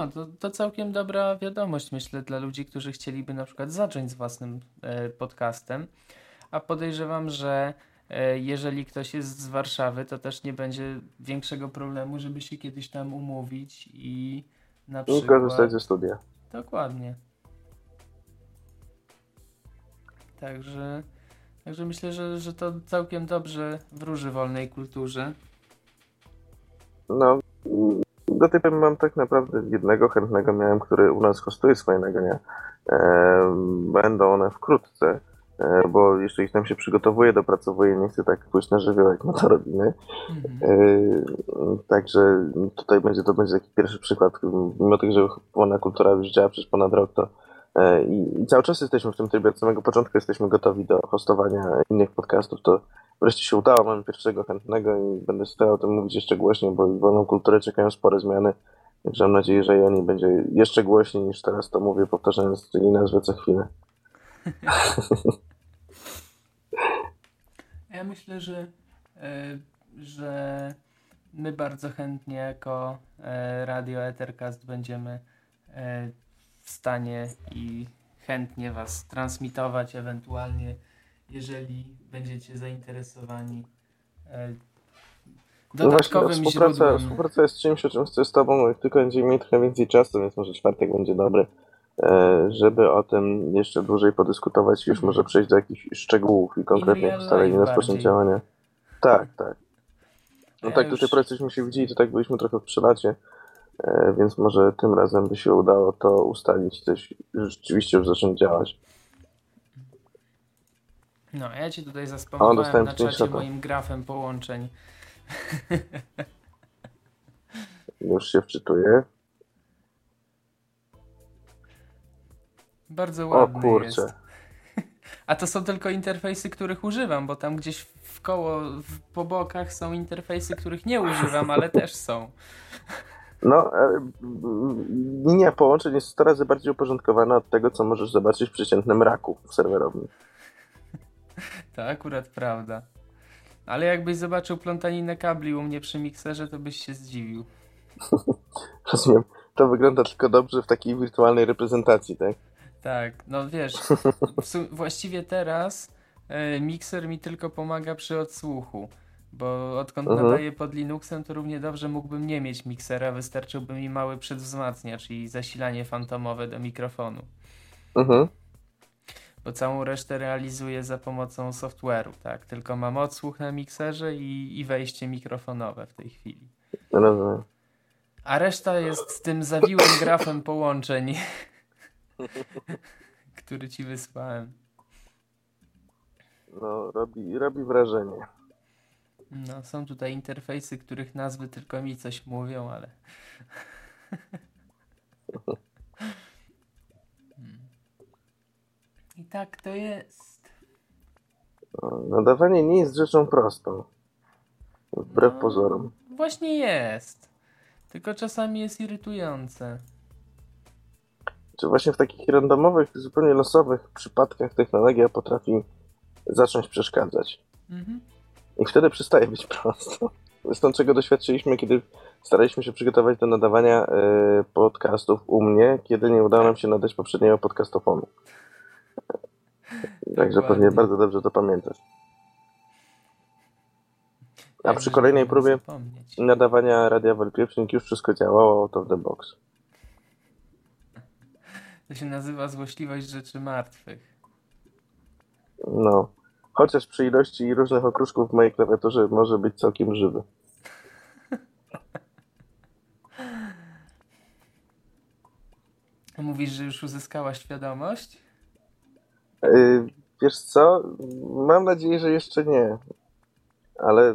No, to, to całkiem dobra wiadomość, myślę, dla ludzi, którzy chcieliby na przykład zacząć z własnym e, podcastem. A podejrzewam, że e, jeżeli ktoś jest z Warszawy, to też nie będzie większego problemu, żeby się kiedyś tam umówić i na I przykład... korzystać ze studia. Dokładnie. Także, także myślę, że, że to całkiem dobrze wróży wolnej kulturze. No, do tej pory mam tak naprawdę jednego chętnego miałem, który u nas hostuje swoje nagrania. E, będą one wkrótce, e, bo jeszcze ich tam się przygotowuje, dopracowuje, nie chcę tak pójść na żywioł, jak my to robimy. Mhm. E, Także tutaj będzie to będzie taki pierwszy przykład, mimo tego, że wolna kultura już działa przez ponad rok, to i, i cały czas jesteśmy w tym trybie, od samego początku jesteśmy gotowi do hostowania innych podcastów, to wreszcie się udało, mamy pierwszego chętnego i będę starał o tym mówić jeszcze głośniej, bo wolną kulturę czekają spore zmiany, także mam nadzieję, że i o niej będzie jeszcze głośniej niż teraz to mówię, powtarzając jej nazwę co chwilę. Ja myślę, że, e, że my bardzo chętnie jako e, Radio Ethercast będziemy e, w stanie i chętnie Was transmitować, ewentualnie jeżeli będziecie zainteresowani e, No właśnie, dodatkowym współpraca, źródłem. współpraca jest czymś, o czym chcę z Tobą, tylko będziemy mieli trochę więcej czasu, więc może czwartek będzie dobry, e, żeby o tym jeszcze dłużej podyskutować, już może przejść do jakichś szczegółów i konkretnych ustaleń rozpocząć bardziej. działania. Tak, tak. No Ja tak, do już- pory cośmy się widzieli, to tak byliśmy trochę w przelacie, e, więc może tym razem by się udało to ustalić, coś rzeczywiście już zacząć działać. No, ja Cię tutaj O, zaspamowałem na czacie moim grafem połączeń. Już się wczytuję. Bardzo O ładny kurczę. jest. A to są tylko interfejsy, których używam, bo tam gdzieś w koło, w, po bokach są interfejsy, których nie używam, ale też są. No, e, linia połączeń jest 100 razy bardziej uporządkowana od tego, co możesz zobaczyć w przeciętnym raku w serwerowni. To akurat prawda. Ale jakbyś zobaczył plątaninę kabli u mnie przy mikserze, to byś się zdziwił. Rozumiem. To wygląda tylko dobrze w takiej wirtualnej reprezentacji, tak? Tak, no wiesz, właściwie teraz e, mikser mi tylko pomaga przy odsłuchu, bo odkąd Mhm. nadaję pod Linuxem, to równie dobrze mógłbym nie mieć miksera, wystarczyłby mi mały przedwzmacniacz i zasilanie fantomowe do mikrofonu, Mhm. Bo całą resztę realizuję za pomocą software'u, tak, tylko mam odsłuch na mikserze i, i wejście mikrofonowe w tej chwili. Rozumiem. A reszta jest z tym zawiłym grafem połączeń, który ci wysłałem. No, robi, robi wrażenie. No, są tutaj interfejsy, których nazwy tylko mi coś mówią, ale. I tak to jest. No, Nadawanie nie jest rzeczą prostą. Wbrew No. pozorom. Właśnie jest. Tylko czasami jest irytujące. Czy właśnie w takich randomowych, zupełnie losowych przypadkach technologia potrafi zacząć przeszkadzać. Mhm. I wtedy przestaje być prosto. Stąd czego doświadczyliśmy, kiedy staraliśmy się przygotować do nadawania e, podcastów u mnie, kiedy nie udało nam się nadać poprzedniego podcastofonu. Także pewnie bardzo dobrze to pamiętasz. A przy kolejnej próbie zapomnieć. nadawania Radia Welpieprznik już wszystko działało out of the box. To się nazywa złośliwość rzeczy martwych. No. Chociaż przy ilości różnych okruszków w mojej klawiaturze może być całkiem żywy. Mówisz, że już uzyskała świadomość? Yy, wiesz co? Mam nadzieję, że jeszcze nie. Ale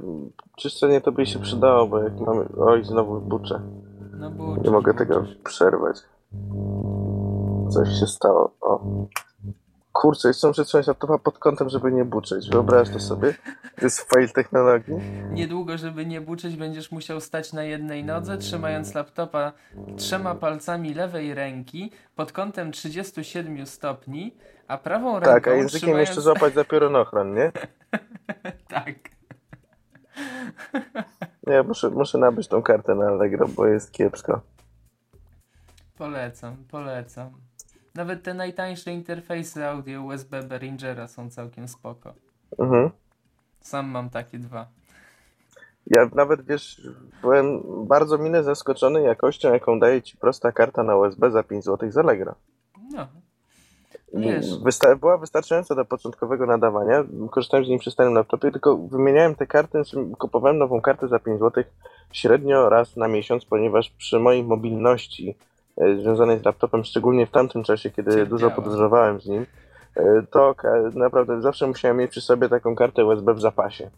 czyszczenie to by się przydało, bo jak mamy... Oj, znowu buczę. No bo Nie mogę tego przerwać. Coś się stało. O. Kurczę, jeszcze muszę trzymać laptopa pod kątem, żeby nie buczyć. Wyobraź to sobie? To jest fail technologii. Niedługo, żeby nie buczyć, będziesz musiał stać na jednej nodze, trzymając laptopa trzema palcami lewej ręki pod kątem 37 stopni, a prawą ręką Tak, a językiem trzymając... jeszcze złapać za piorunochron, nie? tak. Nie, muszę, muszę nabyć tą kartę na Allegro, bo jest kiepsko. Polecam, polecam. Nawet te najtańsze interfejsy audio USB Behringera są całkiem spoko. Mhm. Sam mam takie dwa. Ja nawet, wiesz, byłem bardzo mile zaskoczony jakością, jaką daje ci prosta karta na USB za 5 zł z Allegro. No. Wiesz. Wysta- była wystarczająca do początkowego nadawania. Korzystałem z niej przy starym laptopie, tylko wymieniałem tę kartę, znaczy kupowałem nową kartę za 5 zł średnio raz na miesiąc, ponieważ przy mojej mobilności e, związanej z laptopem, szczególnie w tamtym czasie, kiedy Cierpiała. dużo podróżowałem z nim, e, to naprawdę zawsze musiałem mieć przy sobie taką kartę USB w zapasie.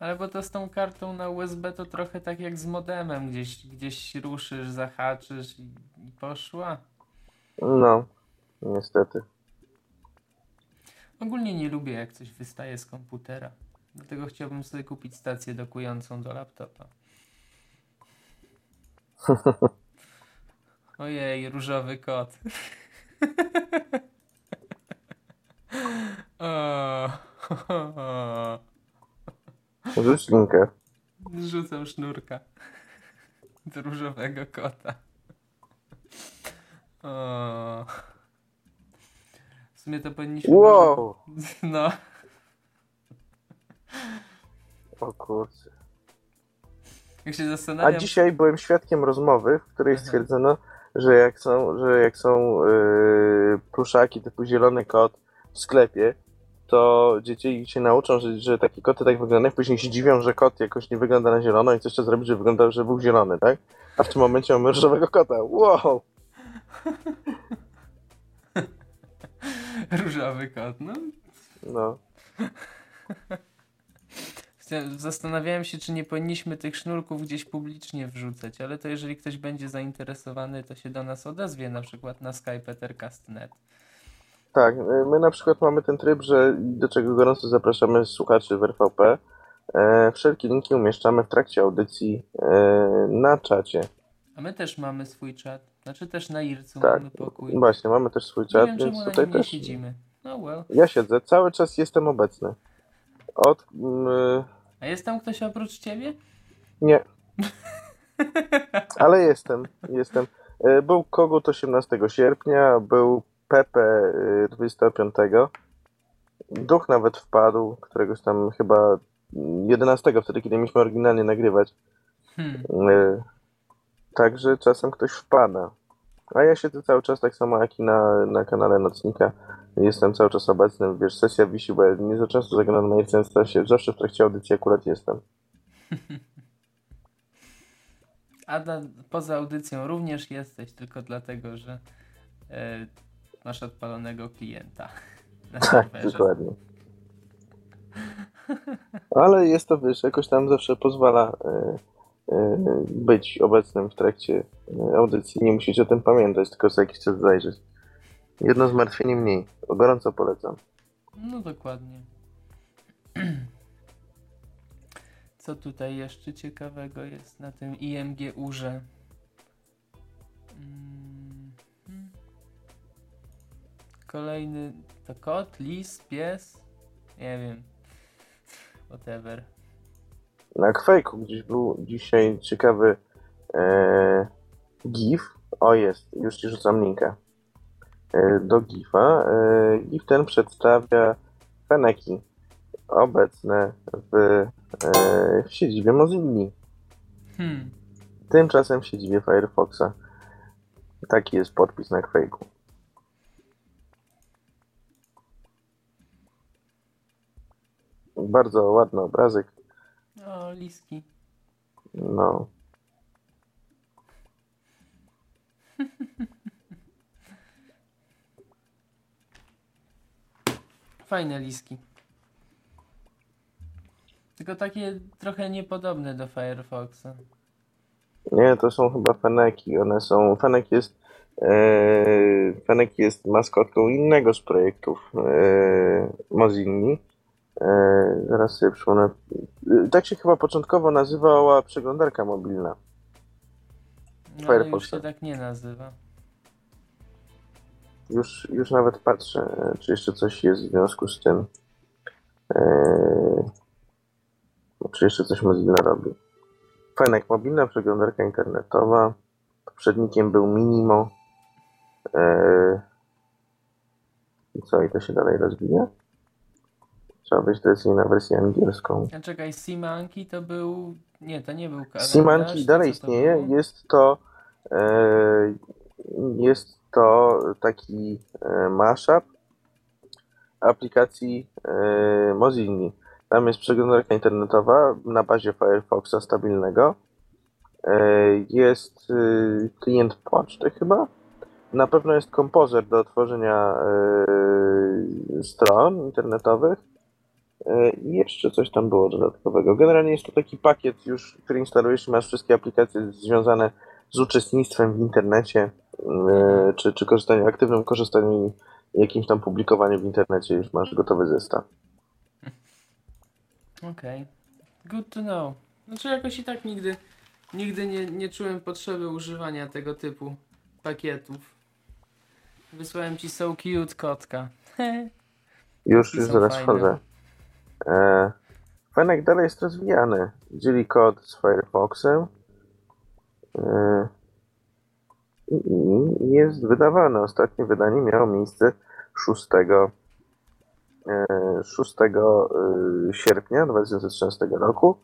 Ale bo to z tą kartą na USB to trochę tak jak z modemem. Gdzieś, gdzieś ruszysz, zahaczysz i, i poszła. No, niestety. Ogólnie nie lubię jak coś wystaje z komputera. Dlatego chciałbym sobie kupić stację dokującą do laptopa. Ojej, różowy kot. o, Rzuć linkę. Rzucam sznurka do różowego kota. O. W sumie to powinniśmy... Wow! No. O kurczę. Jak się A zastanawiam... dzisiaj byłem świadkiem rozmowy, w której Aha. stwierdzono, że jak są, że jak są yy, pluszaki typu zielony kot w sklepie, to dzieci się nauczą, że, że takie koty tak wyglądają, później się dziwią, że kot jakoś nie wygląda na zielono i coś trzeba zrobić, żeby wyglądał, że był zielony, tak? A w tym momencie mamy różowego kota. Wow! Różowy kot, no. No. Zastanawiałem się, czy nie powinniśmy tych sznurków gdzieś publicznie wrzucać, ale to jeżeli ktoś będzie zainteresowany, to się do nas odezwie, na przykład na Skype Ethercast.net. Tak, y, my na przykład mamy ten tryb, że do czego gorąco zapraszamy słuchaczy w RVP. E, wszelkie linki umieszczamy w trakcie audycji e, na czacie. A my też mamy swój czat. Znaczy też na Ircu Tak, mamy pokój. właśnie, mamy też swój czat, wiem, więc tutaj też siedzimy. No well. ja siedzę, cały czas jestem obecny. Od... mm, A jest tam ktoś oprócz ciebie? nie, ale jestem, jestem. E, Był Kogut 18 sierpnia, był Pepe e, 25. Duch nawet wpadł, któregoś tam chyba 11, wtedy kiedy mieliśmy oryginalnie nagrywać. Hmm. E, Także czasem ktoś wpada. A ja siedzę cały czas tak samo jak i na, na kanale Nocnika. Jestem cały czas obecny, wiesz, sesja wisi, bo ja nie za często zaglądam na się, zawsze w trakcie audycji akurat jestem. A na, poza audycją również jesteś, tylko dlatego, że e, masz odpalonego klienta Tak, dokładnie. Ale jest to, wiesz, jakoś tam zawsze pozwala e, być obecnym w trakcie e, audycji. Nie musicie o tym pamiętać, tylko co jakiś czas zajrzeć. Jedno zmartwienie mniej. Gorąco polecam. No dokładnie. Co tutaj jeszcze ciekawego jest na tym IMG urze? Mm, hmm. Kolejny to kot, lis, pies? Nie wiem. Whatever. Na Quake'u gdzieś był dzisiaj ciekawy e, GIF. O jest, już ci rzucam linkę e, do GIFa. E, GIF ten przedstawia feneki obecne w, e, w siedzibie Mozilla. Hmm. Tymczasem w siedzibie Firefoxa. Taki jest podpis na Quake'u. Bardzo ładny obrazek. O, liski. No. Fajne liski. Tylko takie trochę niepodobne do Firefoxa. Nie, to są chyba feneki. One są. Fenek jest Fenek jest maskotką innego z projektów Mozilli. Zaraz sobie przypomnę. Tak się chyba początkowo nazywała przeglądarka mobilna. No, ale już się tak nie nazywa. Już, już nawet patrzę, czy jeszcze coś jest w związku z tym. Eee, czy jeszcze coś Mozilla robi. Fenek, mobilna przeglądarka internetowa. Poprzednikiem był Minimo. Eee, I co, i to się dalej rozwija? Trzeba być tradycyjnie na wersję angielską. A czekaj, Simanki to był... Nie, to nie był kalendarz. Simanki dalej istnieje. Jest to... Eee, jest to taki e, mashup aplikacji e, Mozilla. Tam jest przeglądarka internetowa na bazie Firefoxa stabilnego. E, jest klient poczty chyba. Na pewno jest kompozer do tworzenia stron internetowych. I jeszcze coś tam było dodatkowego. Generalnie jest to taki pakiet już, który instalujesz i masz wszystkie aplikacje związane z uczestnictwem w internecie E, czy, czy aktywnym korzystaniu i jakimś tam publikowaniu w internecie już masz gotowy zestaw. Okej. Okay. Good to know. Znaczy jakoś i tak nigdy, nigdy nie, nie czułem potrzeby używania tego typu pakietów. Wysłałem ci so cute kotka. już, już zaraz fajne. wchodzę. E, Fenek dalej jest rozwijany. Dzieli kod z Firefoxem. E, i jest wydawane. Ostatnie wydanie miało miejsce 6, 6 e, sierpnia 2013 roku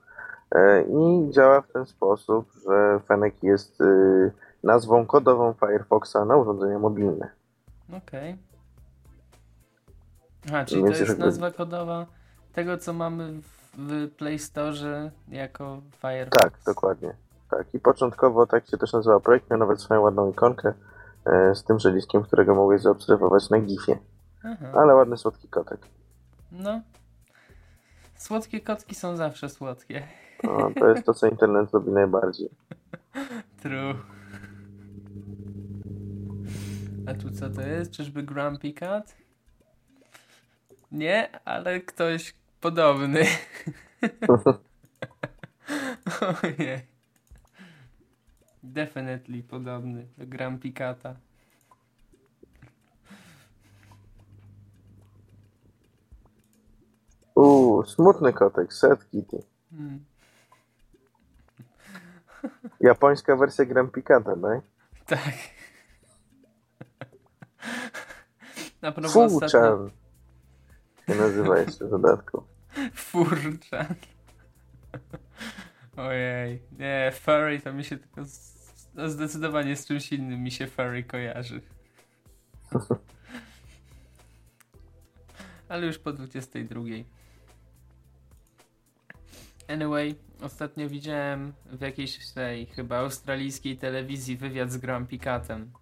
i działa w ten sposób, że Fennec jest nazwą kodową Firefoxa na urządzenia mobilne. Okej. Okay. A, czyli Więc to jest nazwa kodowa tego, co mamy w Play Store jako Firefox. Tak, dokładnie. Tak, i początkowo tak się też nazywał projekt, miał nawet swoją ładną ikonkę e, z tym żeliskiem, którego mogłeś zaobserwować na gifie. Aha. Ale ładny, słodki kotek. No. Słodkie kotki są zawsze słodkie. No, to jest to, co internet lubi najbardziej. True. A tu co to jest? Czyżby Grumpy Cat? Nie, ale ktoś podobny. Ojej. Definitely podobny do Grand Picata. Uuu, smutny kotek, Set Kitty. Hmm. Japońska wersja Grand Picata, tak? Tak. Na Furchan ostatnio... się nazywa jeszcze w dodatku. Furchan. Ojej. Nie, furry to mi się tylko no zdecydowanie z czymś innym mi się furry kojarzy. Ale już po 22. Anyway, ostatnio widziałem w jakiejś tej chyba australijskiej telewizji wywiad z Grumpy Catem.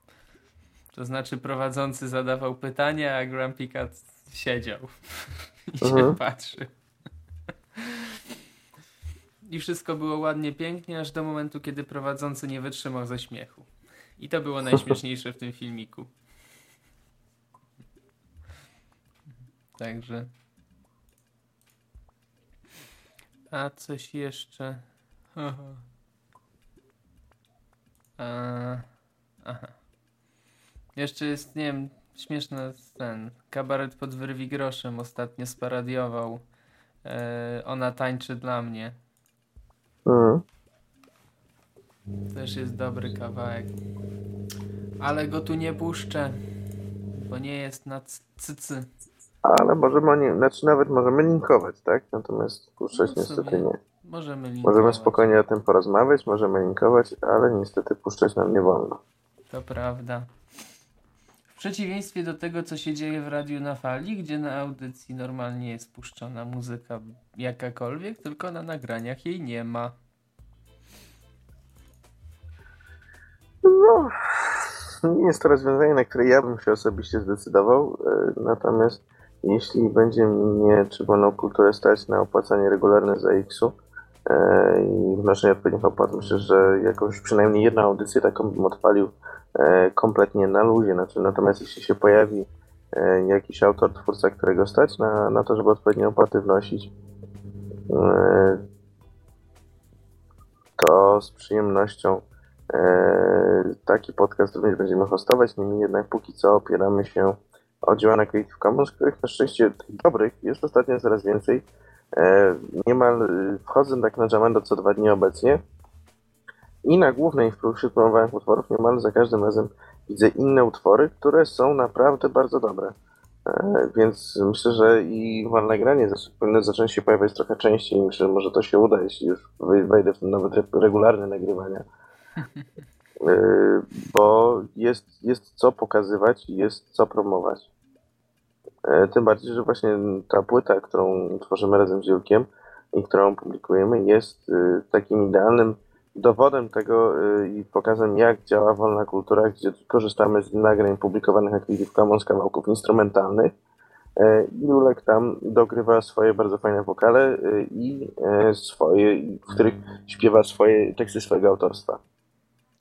To znaczy prowadzący zadawał pytania, a Grumpy Cat siedział i się mhm. patrzy. I wszystko było ładnie, pięknie, aż do momentu, kiedy prowadzący nie wytrzymał ze śmiechu. I to było najśmieszniejsze w tym filmiku. Także. A coś jeszcze. Aha. A, aha. Jeszcze jest, nie wiem, śmieszny ten kabaret pod wyrwi groszem ostatnio sparadiował. E, ona tańczy dla mnie. Mhm. Też jest dobry kawałek. Ale go tu nie puszczę, bo nie jest na cycy. Ale możemy nie, znaczy nawet możemy linkować, tak? Natomiast puszczać no niestety nie. Możemy linkować. Możemy spokojnie o tym porozmawiać, możemy linkować, ale niestety puszczać nam nie wolno. To prawda. Przeciwieństwie do tego, co się dzieje w Radiu na Fali, gdzie na audycji normalnie jest puszczona muzyka jakakolwiek, tylko na nagraniach jej nie ma. No, nie jest to rozwiązanie, na które ja bym się osobiście zdecydował, e, natomiast jeśli będzie mnie czy kulturę stać na opłacanie regularne za X-u i wnoszenie odpowiednich opłat, myślę, że jakąś przynajmniej jedną audycję taką bym odpalił e, kompletnie na luzie. Znaczy, natomiast jeśli się pojawi e, jakiś autor, twórca, którego stać na, na to, żeby odpowiednie opłaty wnosić, e, to z przyjemnością taki podcast również będziemy hostować. Niemniej jednak póki co opieramy się o dzieła na Creative Commons, których na szczęście dobrych jest ostatnio coraz więcej. Niemal wchodzę tak na Jamendo co dwa dni obecnie i na głównej wśród promowanych utworów niemal za każdym razem widzę inne utwory, które są naprawdę bardzo dobre. E, więc myślę, że i wolne granie powinno zacząć się pojawiać trochę częściej. Myślę, że może to się uda, jeśli już wejdę w ten nawet regularne nagrywania. E, bo jest, jest co pokazywać i jest co promować. E, tym bardziej, że właśnie ta płyta, którą tworzymy razem z Julkiem i którą publikujemy, jest takim idealnym dowodem tego y, i pokazem, jak działa wolna kultura, gdzie korzystamy z nagrań publikowanych na Creative Commons kawałków instrumentalnych. Y, I Julek tam dogrywa swoje bardzo fajne wokale y, i swoje, w których śpiewa swoje teksty swojego autorstwa.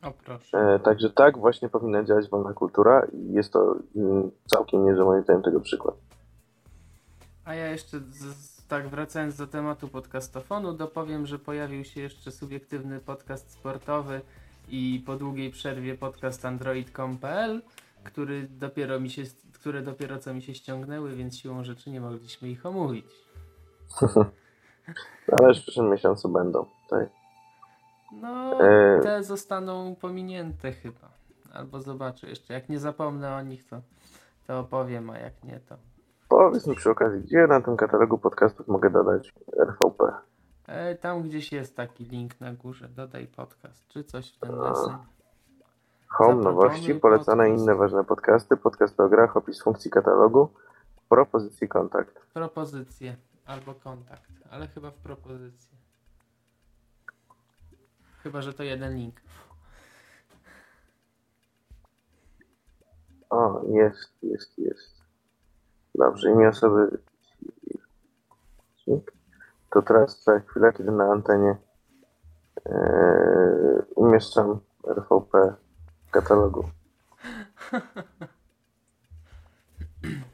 O proszę. Także tak właśnie powinna działać wolna kultura i jest to całkiem niezły moim zdaniem tego przykład. A ja jeszcze z, tak wracając do tematu podcastofonu, dopowiem, że pojawił się jeszcze subiektywny podcast sportowy i po długiej przerwie podcast android.com.pl, który dopiero mi się, które dopiero co mi się ściągnęły, więc siłą rzeczy nie mogliśmy ich omówić. Ale w przyszłym miesiącu będą, tak? No, e, te zostaną pominięte chyba. Albo zobaczę jeszcze. Jak nie zapomnę o nich, to, to opowiem, a jak nie, to Powiedz mi przy okazji, gdzie na tym katalogu podcastów mogę dodać RVP? E, tam gdzieś jest taki link na górze, dodaj podcast, czy coś w ten deseń. Home, nowości, polecane podcast. inne ważne podcasty, podcast o grach, opis funkcji katalogu, propozycji, kontakt. Propozycje albo kontakt, ale chyba w propozycji. Chyba, że to jeden link. O, jest, jest, jest. Dobrze, imię osoby. To teraz za chwilę, kiedy na antenie yy, umieszczam RVP w katalogu.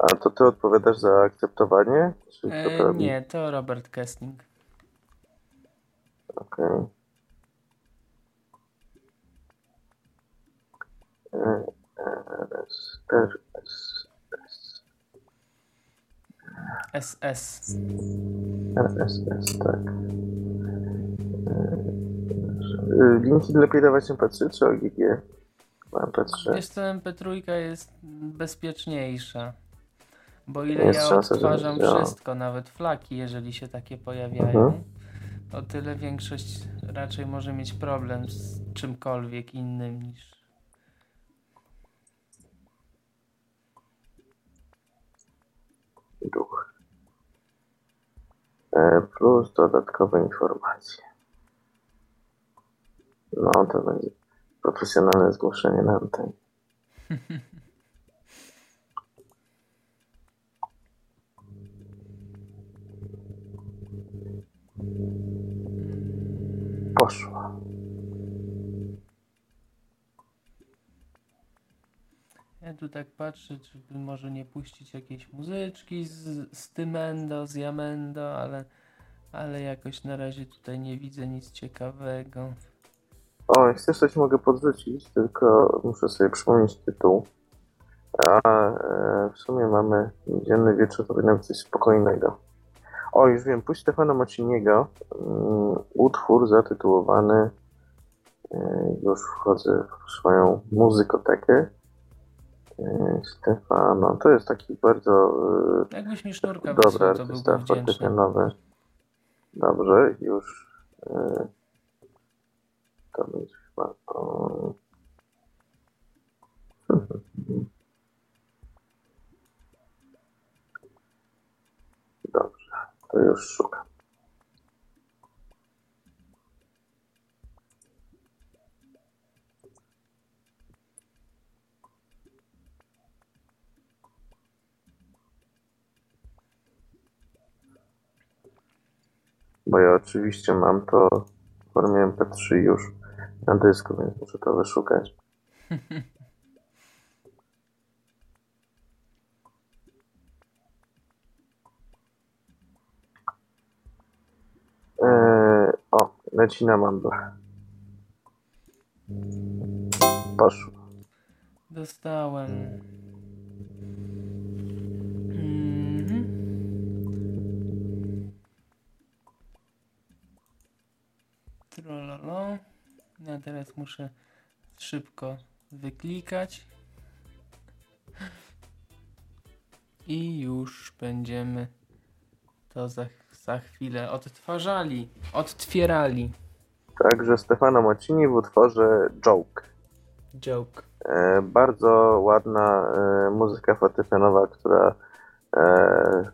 A to ty odpowiadasz za akceptowanie? E, to nie, to Robert Kessling. Okej. Okay. SS. SS, tak. Linki lepiej dawać MP3 czy OGG? MP3. Wiesz co, MP3 jest bezpieczniejsza. Bo ile jest ja szansa, odtwarzam wszystko, nawet flaki, jeżeli się takie pojawiają, mhm. o tyle większość raczej może mieć problem z czymkolwiek innym niż. Duch. E, plus dodatkowe informacje. No, to będzie profesjonalne zgłoszenie na antenie. Poszło. Ja tu tak patrzę, czy może nie puścić jakiejś muzyczki z, z Tymendo, z Jamendo, ale, ale jakoś na razie tutaj nie widzę nic ciekawego. O, jak chcesz, ci mogę podrzucić, tylko muszę sobie przypomnieć tytuł. A e, w sumie mamy dzienny wieczór, to powinno być coś spokojnego. O, już wiem, puść Stefana Maciniego um, utwór zatytułowany e, już wchodzę w swoją muzykotekę. E, Stefano, to jest taki bardzo e, Jakbyś mi sznurka dobry artysta fortepianowy. Dobrze, już to będzie chyba o... Dobrze To już szukam. Bo ja oczywiście mam to w formie MP3 już na dysku, więc muszę to wyszukać. Eee, o, leci na mandlach. Poszło. Dostałem. Mhm. Trololo. Ja teraz muszę szybko wyklikać. I już będziemy to za, za chwilę odtwarzali, odtwierali. Także Stefano Mocini w utworze Joke. Joke. E, bardzo ładna e, muzyka fortepianowa, która e,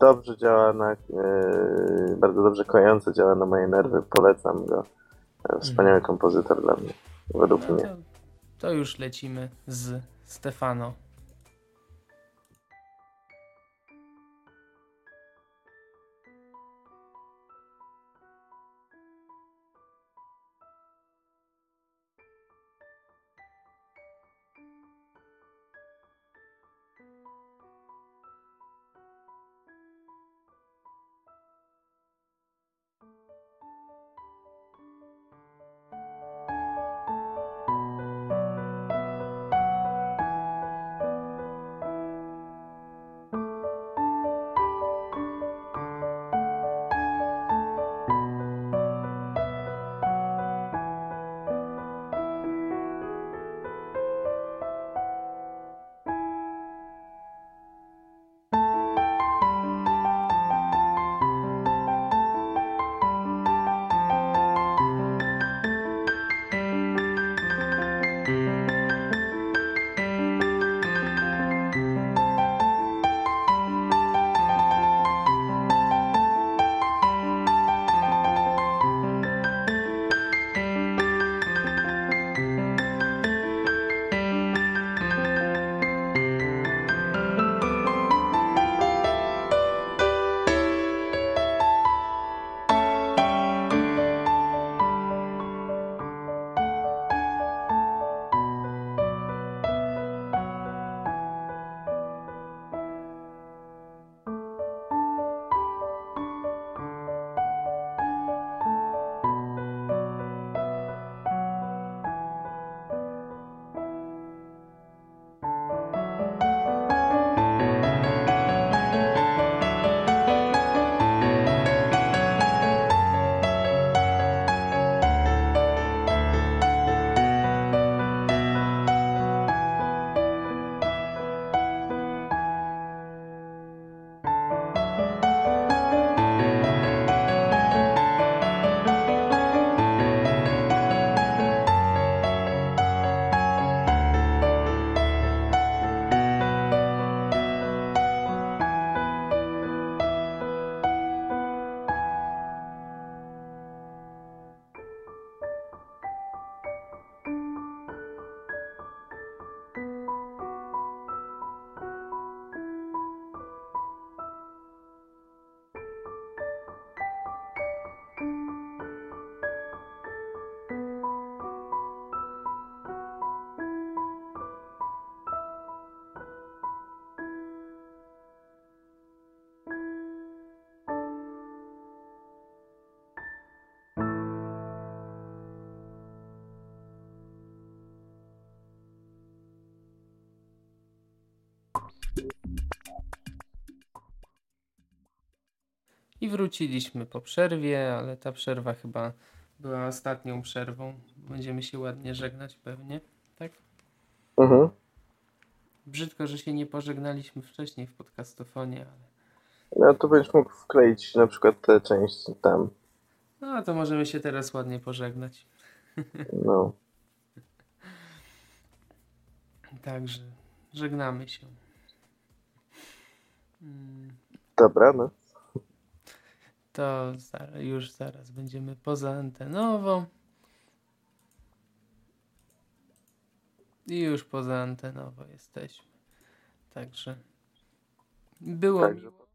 dobrze działa na, e, bardzo dobrze kojąco działa na moje nerwy. Polecam go. E, wspaniały kompozytor dla mnie, według No mnie. to, to już lecimy z Stefano. I wróciliśmy po przerwie, ale ta przerwa chyba była ostatnią przerwą. Będziemy się ładnie żegnać pewnie, tak? Mhm. Brzydko, że się nie pożegnaliśmy wcześniej w podcastofonie, ale No to będziesz mógł wkleić na przykład tę część tam. no to możemy się teraz ładnie pożegnać. No. Także żegnamy się. Mm, Dobranoc. To już zaraz będziemy poza antenowo. I już poza antenowo jesteśmy. Także było Także miło.